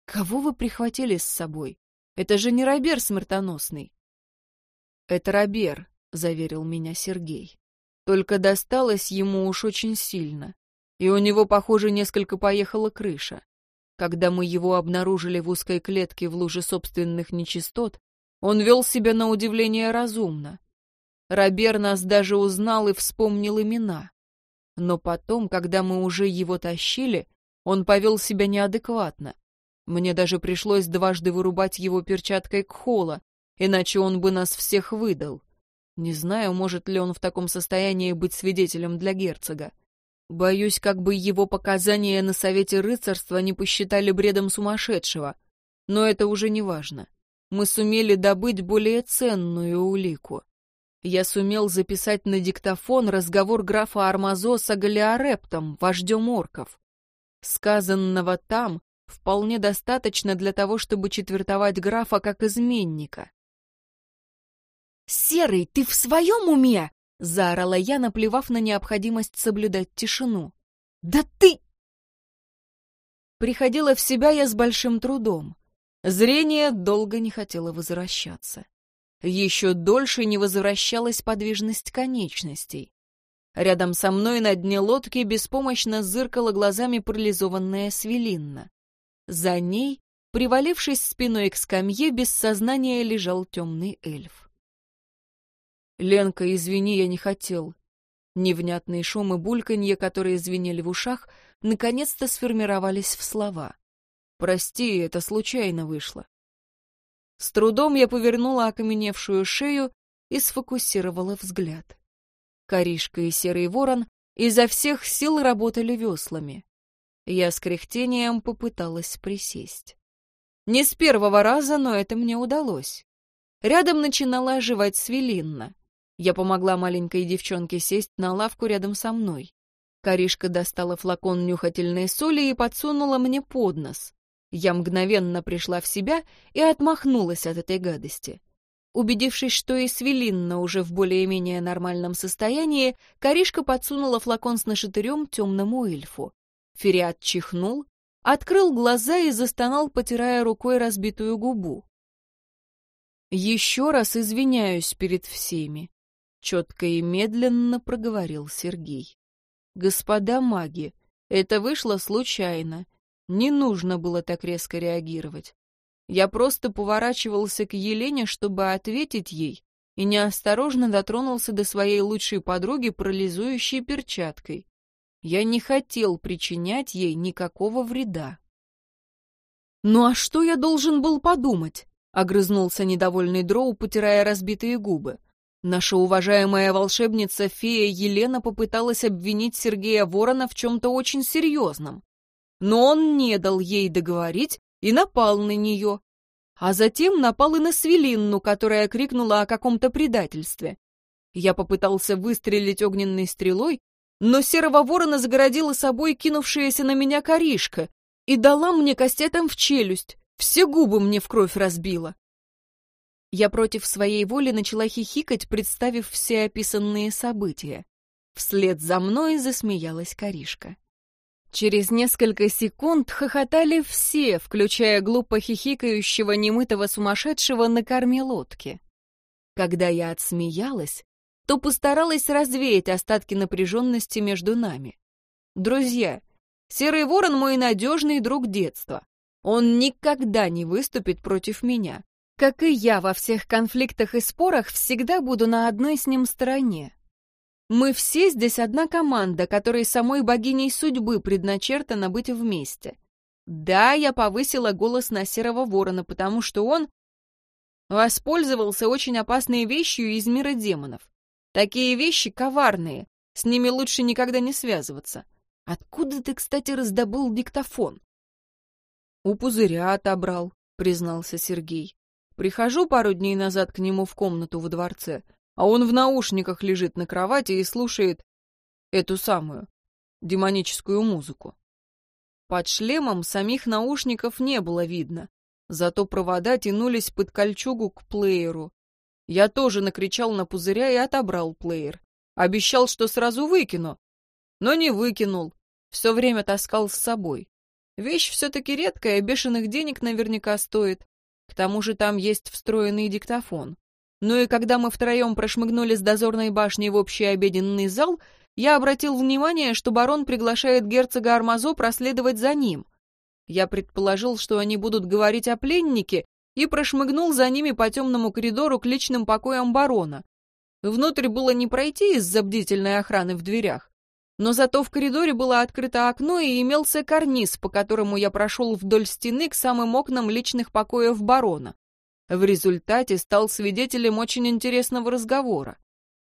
«Кого вы прихватили с собой? Это же не Робер смертоносный». «Это Робер», — заверил меня Сергей. Только досталось ему уж очень сильно. И у него, похоже, несколько поехала крыша. Когда мы его обнаружили в узкой клетке в луже собственных нечистот, он вел себя на удивление разумно. Робер нас даже узнал и вспомнил имена. Но потом, когда мы уже его тащили, он повел себя неадекватно. Мне даже пришлось дважды вырубать его перчаткой кхола, иначе он бы нас всех выдал. Не знаю, может ли он в таком состоянии быть свидетелем для герцога. Боюсь, как бы его показания на Совете Рыцарства не посчитали бредом сумасшедшего. Но это уже не важно. Мы сумели добыть более ценную улику. Я сумел записать на диктофон разговор графа Армазо с Агалиарептом, вождем орков. Сказанного там вполне достаточно для того, чтобы четвертовать графа как изменника. «Серый, ты в своем уме?» — заорала я, наплевав на необходимость соблюдать тишину. «Да ты...» Приходила в себя я с большим трудом. Зрение долго не хотело возвращаться. Еще дольше не возвращалась подвижность конечностей. Рядом со мной на дне лодки беспомощно зыркала глазами парализованная свелинна. За ней, привалившись спиной к скамье, без сознания лежал темный эльф. «Ленка, извини, я не хотел». Невнятные шум и бульканье, которые звенели в ушах, наконец-то сформировались в слова. «Прости, это случайно вышло». С трудом я повернула окаменевшую шею и сфокусировала взгляд. Коришка и серый ворон изо всех сил работали веслами. Я с кряхтением попыталась присесть. Не с первого раза, но это мне удалось. Рядом начинала оживать свелинна. Я помогла маленькой девчонке сесть на лавку рядом со мной. Каришка достала флакон нюхательной соли и подсунула мне под нос. Я мгновенно пришла в себя и отмахнулась от этой гадости. Убедившись, что и Свелинна уже в более-менее нормальном состоянии, Каришка подсунула флакон с нашатырем темному эльфу. Фериат чихнул, открыл глаза и застонал, потирая рукой разбитую губу. «Еще раз извиняюсь перед всеми четко и медленно проговорил Сергей. «Господа маги, это вышло случайно. Не нужно было так резко реагировать. Я просто поворачивался к Елене, чтобы ответить ей, и неосторожно дотронулся до своей лучшей подруги парализующей перчаткой. Я не хотел причинять ей никакого вреда. «Ну а что я должен был подумать?» — огрызнулся недовольный Дроу, потирая разбитые губы. Наша уважаемая волшебница-фея Елена попыталась обвинить Сергея Ворона в чем-то очень серьезном. Но он не дал ей договорить и напал на нее. А затем напал и на Свелинну, которая крикнула о каком-то предательстве. Я попытался выстрелить огненной стрелой, но серого ворона загородила собой кинувшаяся на меня коришка и дала мне кастетом в челюсть, все губы мне в кровь разбила. Я против своей воли начала хихикать, представив все описанные события. Вслед за мной засмеялась Каришка. Через несколько секунд хохотали все, включая глупо хихикающего немытого сумасшедшего на корме лодки. Когда я отсмеялась, то постаралась развеять остатки напряженности между нами. Друзья, Серый Ворон мой надежный друг детства. Он никогда не выступит против меня. Как и я во всех конфликтах и спорах всегда буду на одной с ним стороне. Мы все здесь одна команда, которой самой богиней судьбы предначертано быть вместе. Да, я повысила голос на Серого Ворона, потому что он воспользовался очень опасной вещью из мира демонов. Такие вещи коварные, с ними лучше никогда не связываться. Откуда ты, кстати, раздобыл диктофон? У пузыря отобрал, признался Сергей. Прихожу пару дней назад к нему в комнату во дворце, а он в наушниках лежит на кровати и слушает эту самую демоническую музыку. Под шлемом самих наушников не было видно, зато провода тянулись под кольчугу к плееру. Я тоже накричал на пузыря и отобрал плеер. Обещал, что сразу выкину, но не выкинул, все время таскал с собой. Вещь все-таки редкая, бешеных денег наверняка стоит. К тому же там есть встроенный диктофон. Ну и когда мы втроем прошмыгнули с дозорной башни в общий обеденный зал, я обратил внимание, что барон приглашает герцога Армазо проследовать за ним. Я предположил, что они будут говорить о пленнике, и прошмыгнул за ними по темному коридору к личным покоям барона. Внутрь было не пройти из-за бдительной охраны в дверях. Но зато в коридоре было открыто окно и имелся карниз, по которому я прошел вдоль стены к самым окнам личных покоев барона. В результате стал свидетелем очень интересного разговора.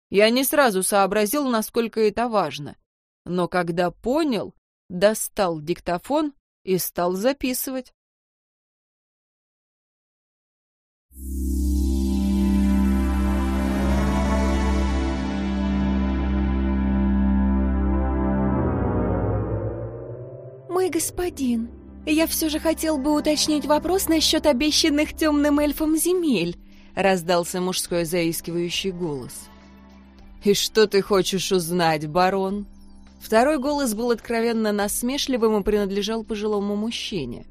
Я не сразу сообразил, насколько это важно. Но когда понял, достал диктофон и стал записывать. «Мой господин, я все же хотел бы уточнить вопрос насчет обещанных темным эльфом земель», — раздался мужской заискивающий голос. «И что ты хочешь узнать, барон?» Второй голос был откровенно насмешливым и принадлежал пожилому мужчине.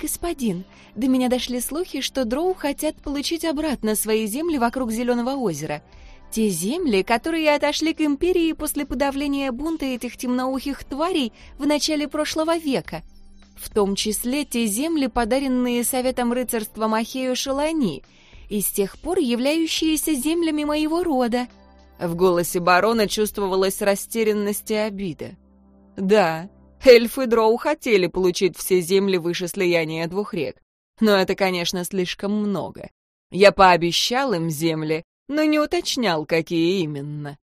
«Господин, до меня дошли слухи, что дроу хотят получить обратно свои земли вокруг Зеленого озера. Те земли, которые отошли к Империи после подавления бунта этих темноухих тварей в начале прошлого века. В том числе те земли, подаренные Советом рыцарства Махею Шалани, и с тех пор являющиеся землями моего рода». В голосе барона чувствовалась растерянность и обида. Да, эльфы Дроу хотели получить все земли выше слияния двух рек. Но это, конечно, слишком много. Я пообещал им земли, но не уточнял, какие именно.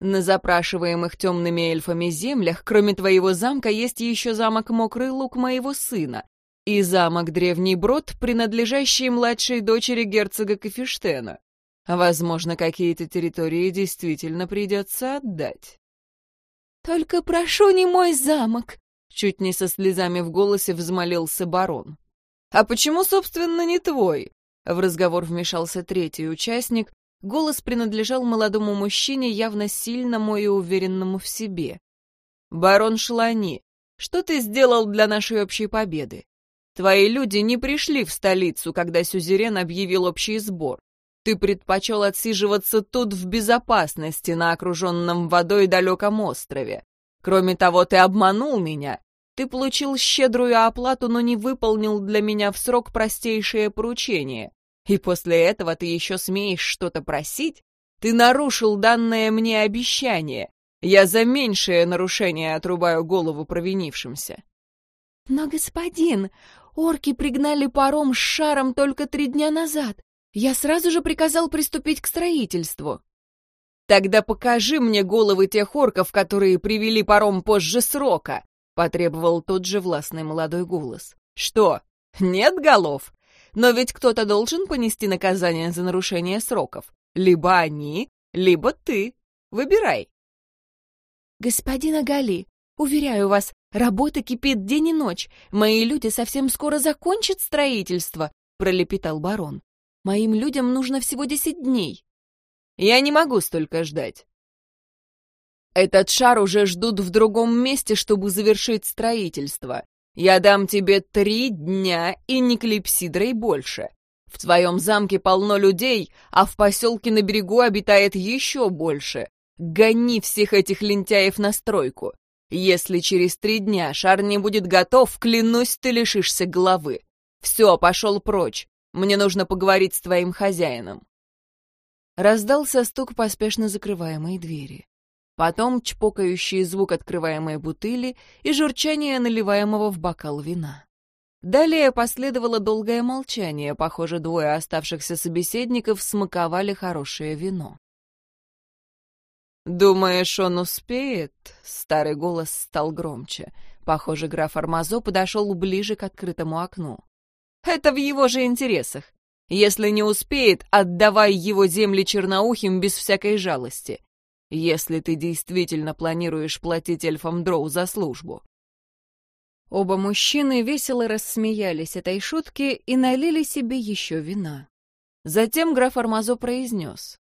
На запрашиваемых темными эльфами землях, кроме твоего замка, есть еще замок Мокрый Лук моего сына и замок Древний Брод, принадлежащий младшей дочери герцога Кафештена. Возможно, какие-то территории действительно придется отдать. «Только прошу, не мой замок!» Чуть не со слезами в голосе взмолился барон. «А почему, собственно, не твой?» В разговор вмешался третий участник. Голос принадлежал молодому мужчине, явно сильному и уверенному в себе. «Барон Шлани, что ты сделал для нашей общей победы? Твои люди не пришли в столицу, когда Сюзерен объявил общий сбор. Ты предпочел отсиживаться тут в безопасности на окруженном водой далеком острове. Кроме того, ты обманул меня. Ты получил щедрую оплату, но не выполнил для меня в срок простейшее поручение. И после этого ты еще смеешь что-то просить? Ты нарушил данное мне обещание. Я за меньшее нарушение отрубаю голову провинившимся. Но, господин, орки пригнали паром с шаром только три дня назад. Я сразу же приказал приступить к строительству. Тогда покажи мне головы тех орков, которые привели паром позже срока, потребовал тот же властный молодой голос. Что? Нет голов? Но ведь кто-то должен понести наказание за нарушение сроков. Либо они, либо ты. Выбирай. Господин Агали, уверяю вас, работа кипит день и ночь. Мои люди совсем скоро закончат строительство, пролепетал барон. Моим людям нужно всего десять дней. Я не могу столько ждать. Этот шар уже ждут в другом месте, чтобы завершить строительство. Я дам тебе три дня и не клипсидрой больше. В твоем замке полно людей, а в поселке на берегу обитает еще больше. Гони всех этих лентяев на стройку. Если через три дня шар не будет готов, клянусь, ты лишишься головы. Все, пошел прочь. Мне нужно поговорить с твоим хозяином». Раздался стук поспешно закрываемой двери. Потом чпокающий звук открываемой бутыли и журчание наливаемого в бокал вина. Далее последовало долгое молчание, похоже, двое оставшихся собеседников смаковали хорошее вино. «Думаешь, он успеет?» — старый голос стал громче. Похоже, граф Армазо подошел ближе к открытому окну. Это в его же интересах. Если не успеет, отдавай его земли черноухим без всякой жалости. Если ты действительно планируешь платить эльфам дроу за службу. Оба мужчины весело рассмеялись этой шутке и налили себе еще вина. Затем граф Армазо произнес.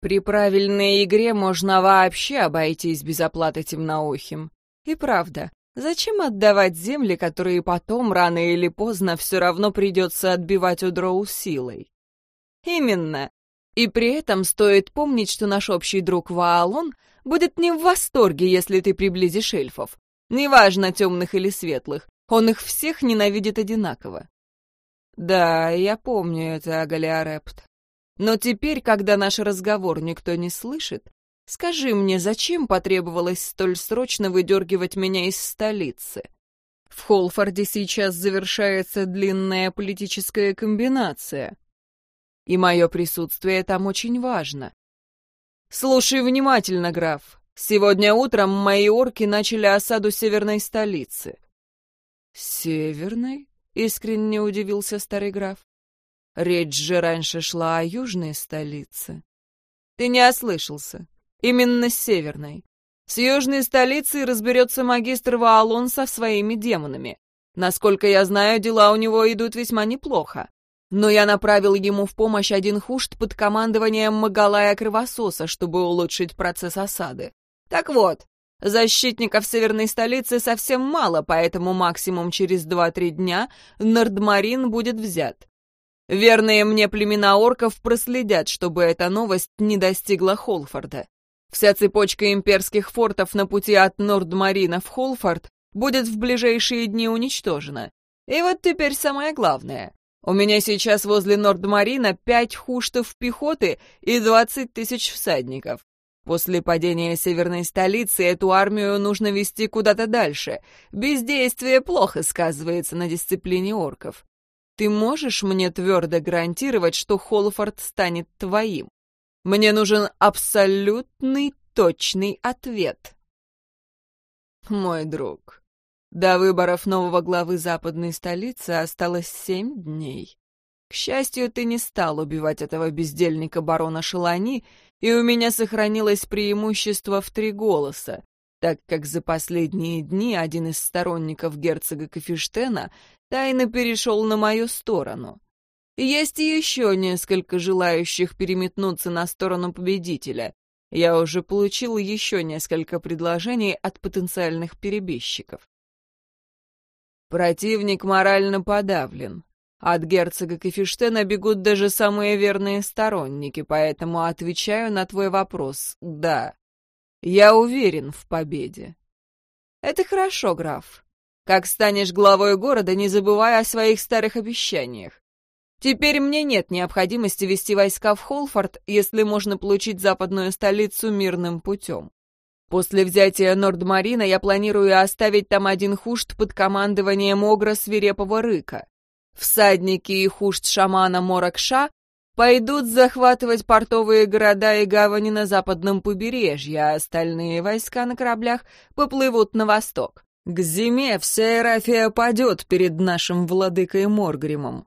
«При правильной игре можно вообще обойтись без оплаты темноухим. И правда, Зачем отдавать земли, которые потом, рано или поздно, все равно придется отбивать у дроу силой? Именно. И при этом стоит помнить, что наш общий друг Ваалон будет не в восторге, если ты приблизишь эльфов. Неважно, темных или светлых, он их всех ненавидит одинаково. Да, я помню это, Агалиарепт. Но теперь, когда наш разговор никто не слышит, Скажи мне, зачем потребовалось столь срочно выдергивать меня из столицы? В Холфорде сейчас завершается длинная политическая комбинация. И мое присутствие там очень важно. Слушай внимательно, граф. Сегодня утром мои орки начали осаду северной столицы». «Северной?» — искренне удивился старый граф. «Речь же раньше шла о южной столице». «Ты не ослышался. Именно северной. С южной столицей разберется магистр Ваалон со своими демонами. Насколько я знаю, дела у него идут весьма неплохо. Но я направил ему в помощь один хушт под командованием Магалая Кровососа, чтобы улучшить процесс осады. Так вот, защитников северной столицы совсем мало, поэтому максимум через 2-3 дня Нордмарин будет взят. Верные мне племена орков проследят, чтобы эта новость не достигла Холфорда. Вся цепочка имперских фортов на пути от Нордмарина в Холфорд будет в ближайшие дни уничтожена. И вот теперь самое главное. У меня сейчас возле Нордмарина пять хуштов пехоты и двадцать тысяч всадников. После падения северной столицы эту армию нужно вести куда-то дальше. Бездействие плохо сказывается на дисциплине орков. Ты можешь мне твердо гарантировать, что Холфорд станет твоим? Мне нужен абсолютный точный ответ. Мой друг, до выборов нового главы западной столицы осталось семь дней. К счастью, ты не стал убивать этого бездельника барона Шелани, и у меня сохранилось преимущество в три голоса, так как за последние дни один из сторонников герцога Кафештена тайно перешел на мою сторону. Есть еще несколько желающих переметнуться на сторону победителя. Я уже получил еще несколько предложений от потенциальных перебежчиков. Противник морально подавлен. От герцога Кефиштена бегут даже самые верные сторонники, поэтому отвечаю на твой вопрос «да». Я уверен в победе. Это хорошо, граф. Как станешь главой города, не забывай о своих старых обещаниях. Теперь мне нет необходимости вести войска в Холфорд, если можно получить западную столицу мирным путем. После взятия Нордмарина я планирую оставить там один хушт под командованием Огра Свирепого Рыка. Всадники и хушт шамана Моракша пойдут захватывать портовые города и гавани на западном побережье, а остальные войска на кораблях поплывут на восток. К зиме вся Эрафия падет перед нашим владыкой Моргримом.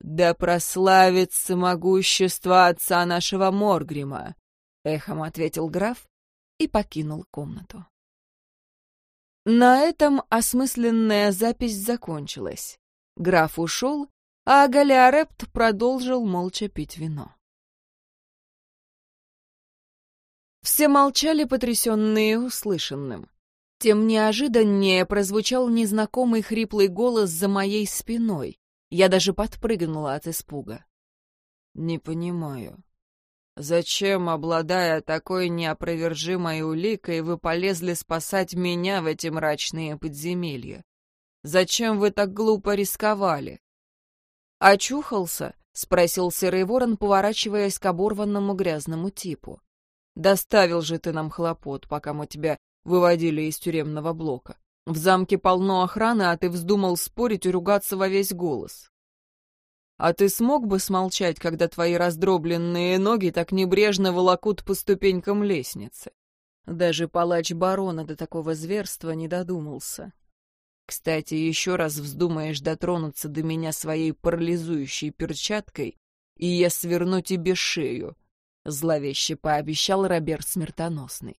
«Да прославится могущество отца нашего Моргрима», — эхом ответил граф и покинул комнату. На этом осмысленная запись закончилась. Граф ушел, а Галиарепт продолжил молча пить вино. Все молчали, потрясенные услышанным. Тем неожиданнее прозвучал незнакомый хриплый голос за моей спиной. Я даже подпрыгнула от испуга. «Не понимаю. Зачем, обладая такой неопровержимой уликой, вы полезли спасать меня в эти мрачные подземелья? Зачем вы так глупо рисковали?» «Очухался?» — спросил Серый Ворон, поворачиваясь к оборванному грязному типу. «Доставил же ты нам хлопот, пока мы тебя выводили из тюремного блока. В замке полно охраны, а ты вздумал спорить и ругаться во весь голос. А ты смог бы смолчать, когда твои раздробленные ноги так небрежно волокут по ступенькам лестницы? Даже палач барона до такого зверства не додумался. Кстати, еще раз вздумаешь дотронуться до меня своей парализующей перчаткой, и я сверну тебе шею, — зловеще пообещал Роберт Смертоносный.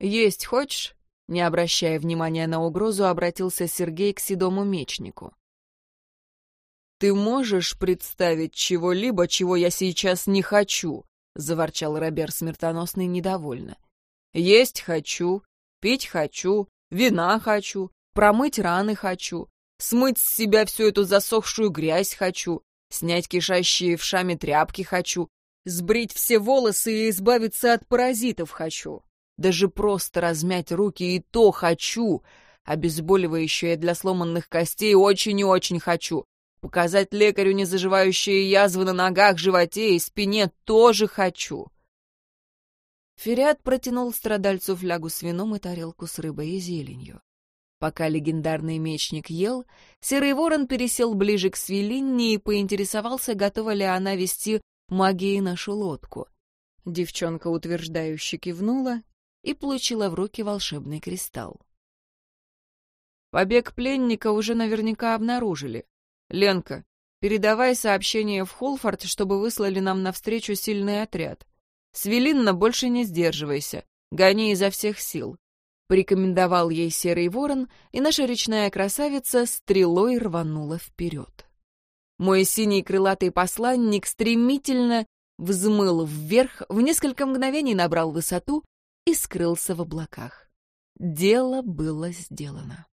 «Есть хочешь?» Не обращая внимания на угрозу, обратился Сергей к седому мечнику. «Ты можешь представить чего-либо, чего я сейчас не хочу?» — заворчал Робер смертоносный недовольно. «Есть хочу, пить хочу, вина хочу, промыть раны хочу, смыть с себя всю эту засохшую грязь хочу, снять кишащие в шаме тряпки хочу, сбрить все волосы и избавиться от паразитов хочу. Даже просто размять руки и то хочу. Обезболивающее для сломанных костей очень и очень хочу. Показать лекарю незаживающие язвы на ногах, животе и спине тоже хочу. Фериат протянул страдальцу флягу с вином и тарелку с рыбой и зеленью. Пока легендарный мечник ел, Серый Ворон пересел ближе к Свелинне и поинтересовался, готова ли она вести магией нашу лодку. Девчонка утверждающе кивнула и получила в руки волшебный кристалл. Побег пленника уже наверняка обнаружили. Ленка, передавай сообщение в Холфорд, чтобы выслали нам навстречу сильный отряд. Свелинна, больше не сдерживайся. Гони изо всех сил. Порекомендовал ей серый ворон, и наша речная красавица стрелой рванула вперед. Мой синий крылатый посланник стремительно взмыл вверх, в несколько мгновений набрал высоту и скрылся в облаках. Дело было сделано.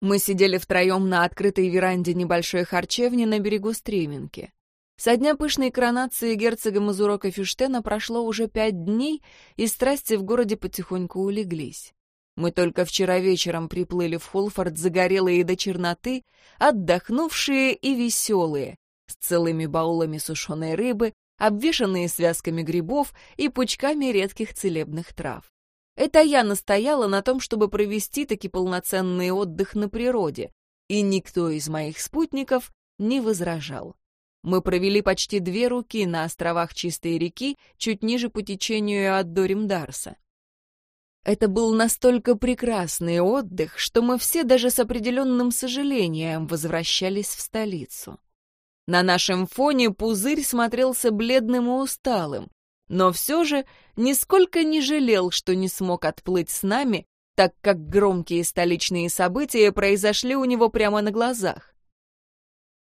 Мы сидели втроем на открытой веранде небольшой харчевни на берегу Стреминки. Со дня пышной коронации герцога Мазурока Фюштена прошло уже пять дней, и страсти в городе потихоньку улеглись. Мы только вчера вечером приплыли в Холфорд загорелые до черноты, отдохнувшие и веселые, с целыми баулами сушеной рыбы, обвешанные связками грибов и пучками редких целебных трав. Это я настояла на том, чтобы провести таки полноценный отдых на природе, и никто из моих спутников не возражал. Мы провели почти две руки на островах Чистой реки, чуть ниже по течению от Доримдарса. Это был настолько прекрасный отдых, что мы все даже с определенным сожалением возвращались в столицу. На нашем фоне пузырь смотрелся бледным и усталым, но все же нисколько не жалел, что не смог отплыть с нами, так как громкие столичные события произошли у него прямо на глазах.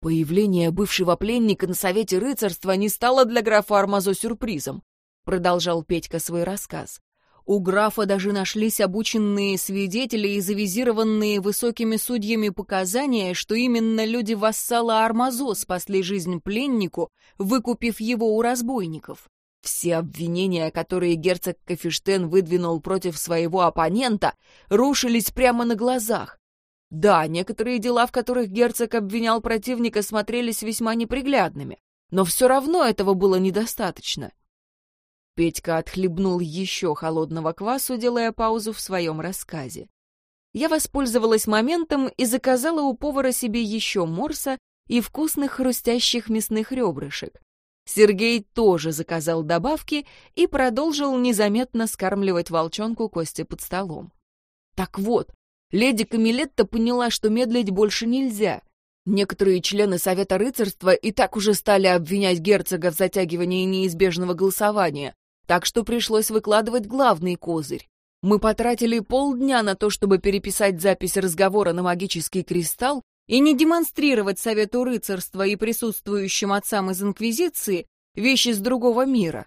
Появление бывшего пленника на Совете рыцарства не стало для графа Армазо сюрпризом, продолжал Петька свой рассказ. У графа даже нашлись обученные свидетели и завизированные высокими судьями показания, что именно люди вассала Армазо спасли жизнь пленнику, выкупив его у разбойников. Все обвинения, которые герцог Кафештен выдвинул против своего оппонента, рушились прямо на глазах. Да, некоторые дела, в которых герцог обвинял противника, смотрелись весьма неприглядными, но все равно этого было недостаточно. Петька отхлебнул еще холодного квасу, делая паузу в своем рассказе. Я воспользовалась моментом и заказала у повара себе еще морса и вкусных хрустящих мясных ребрышек. Сергей тоже заказал добавки и продолжил незаметно скармливать волчонку кости под столом. Так вот, леди Камилетта поняла, что медлить больше нельзя. Некоторые члены Совета рыцарства и так уже стали обвинять герцога в затягивании неизбежного голосования, так что пришлось выкладывать главный козырь. Мы потратили полдня на то, чтобы переписать запись разговора на магический кристалл и не демонстрировать Совету рыцарства и присутствующим отцам из Инквизиции вещи с другого мира.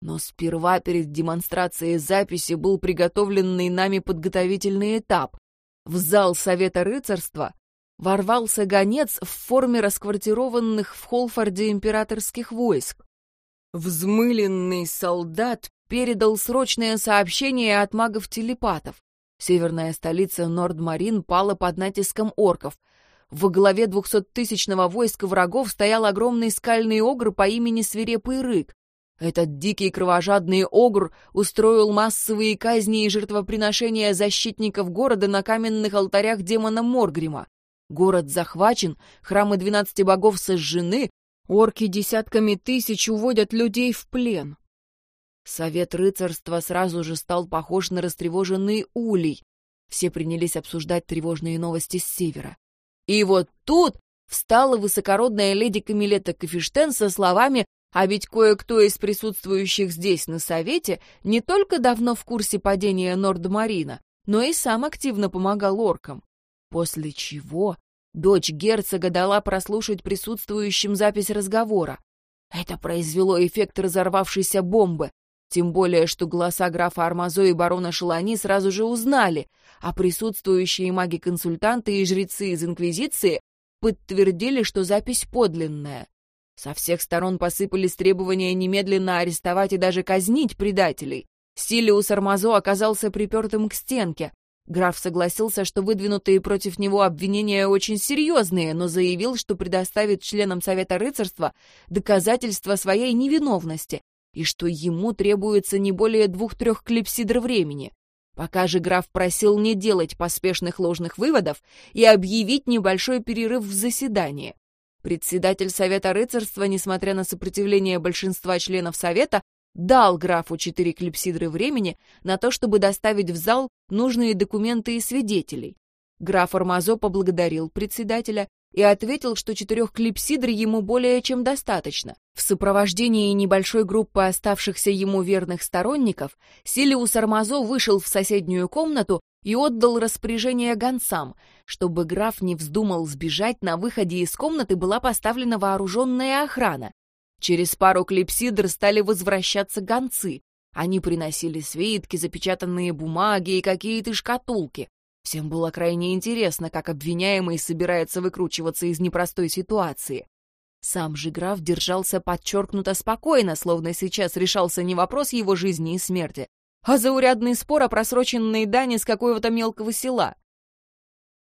Но сперва перед демонстрацией записи был приготовленный нами подготовительный этап. В зал Совета рыцарства ворвался гонец в форме расквартированных в Холфорде императорских войск. Взмыленный солдат передал срочное сообщение от магов-телепатов. Северная столица Нордмарин пала под натиском орков. Во главе двухсоттысячного войска врагов стоял огромный скальный огр по имени Свирепый Рык. Этот дикий кровожадный огр устроил массовые казни и жертвоприношения защитников города на каменных алтарях демона Моргрима. Город захвачен, храмы двенадцати богов сожжены, Орки десятками тысяч уводят людей в плен. Совет рыцарства сразу же стал похож на растревоженный улей. Все принялись обсуждать тревожные новости с севера. И вот тут встала высокородная леди Камилета Кафештен со словами «А ведь кое-кто из присутствующих здесь на совете не только давно в курсе падения Нордмарина, но и сам активно помогал оркам». После чего Дочь герцога дала прослушать присутствующим запись разговора. Это произвело эффект разорвавшейся бомбы, тем более, что голоса графа Армазо и барона Шелани сразу же узнали, а присутствующие маги-консультанты и жрецы из Инквизиции подтвердили, что запись подлинная. Со всех сторон посыпались требования немедленно арестовать и даже казнить предателей. Силиус Армазо оказался припертым к стенке, Граф согласился, что выдвинутые против него обвинения очень серьезные, но заявил, что предоставит членам Совета рыцарства доказательства своей невиновности и что ему требуется не более двух-трех клипсидр времени. Пока же граф просил не делать поспешных ложных выводов и объявить небольшой перерыв в заседании. Председатель Совета рыцарства, несмотря на сопротивление большинства членов Совета, дал графу четыре клипсидры времени на то, чтобы доставить в зал нужные документы и свидетелей. Граф Армазо поблагодарил председателя и ответил, что четырех клипсидр ему более чем достаточно. В сопровождении небольшой группы оставшихся ему верных сторонников Силиус Армазо вышел в соседнюю комнату и отдал распоряжение гонцам. Чтобы граф не вздумал сбежать, на выходе из комнаты была поставлена вооруженная охрана. Через пару клипсидр стали возвращаться гонцы. Они приносили свитки, запечатанные бумаги и какие-то шкатулки. Всем было крайне интересно, как обвиняемый собирается выкручиваться из непростой ситуации. Сам же граф держался подчеркнуто спокойно, словно сейчас решался не вопрос его жизни и смерти, а заурядный спор о просроченной дани с какого-то мелкого села.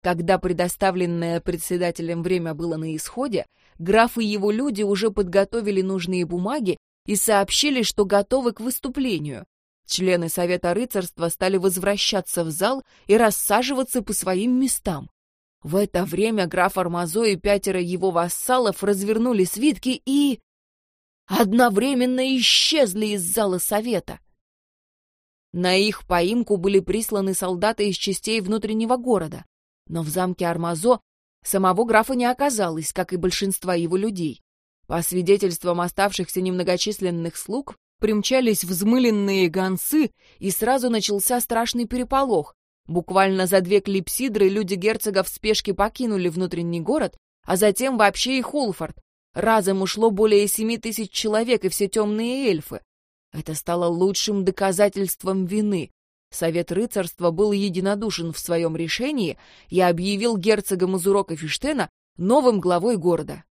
Когда предоставленное председателем время было на исходе, граф и его люди уже подготовили нужные бумаги и сообщили, что готовы к выступлению. Члены Совета рыцарства стали возвращаться в зал и рассаживаться по своим местам. В это время граф Армазо и пятеро его вассалов развернули свитки и... одновременно исчезли из зала Совета. На их поимку были присланы солдаты из частей внутреннего города, но в замке Армазо самого графа не оказалось, как и большинства его людей. По свидетельствам оставшихся немногочисленных слуг, примчались взмыленные гонцы, и сразу начался страшный переполох. Буквально за две клипсидры люди герцога в спешке покинули внутренний город, а затем вообще и Холфорд. Разом ушло более семи тысяч человек и все темные эльфы. Это стало лучшим доказательством вины. Совет рыцарства был единодушен в своем решении и объявил герцога Мазурока Фиштена новым главой города.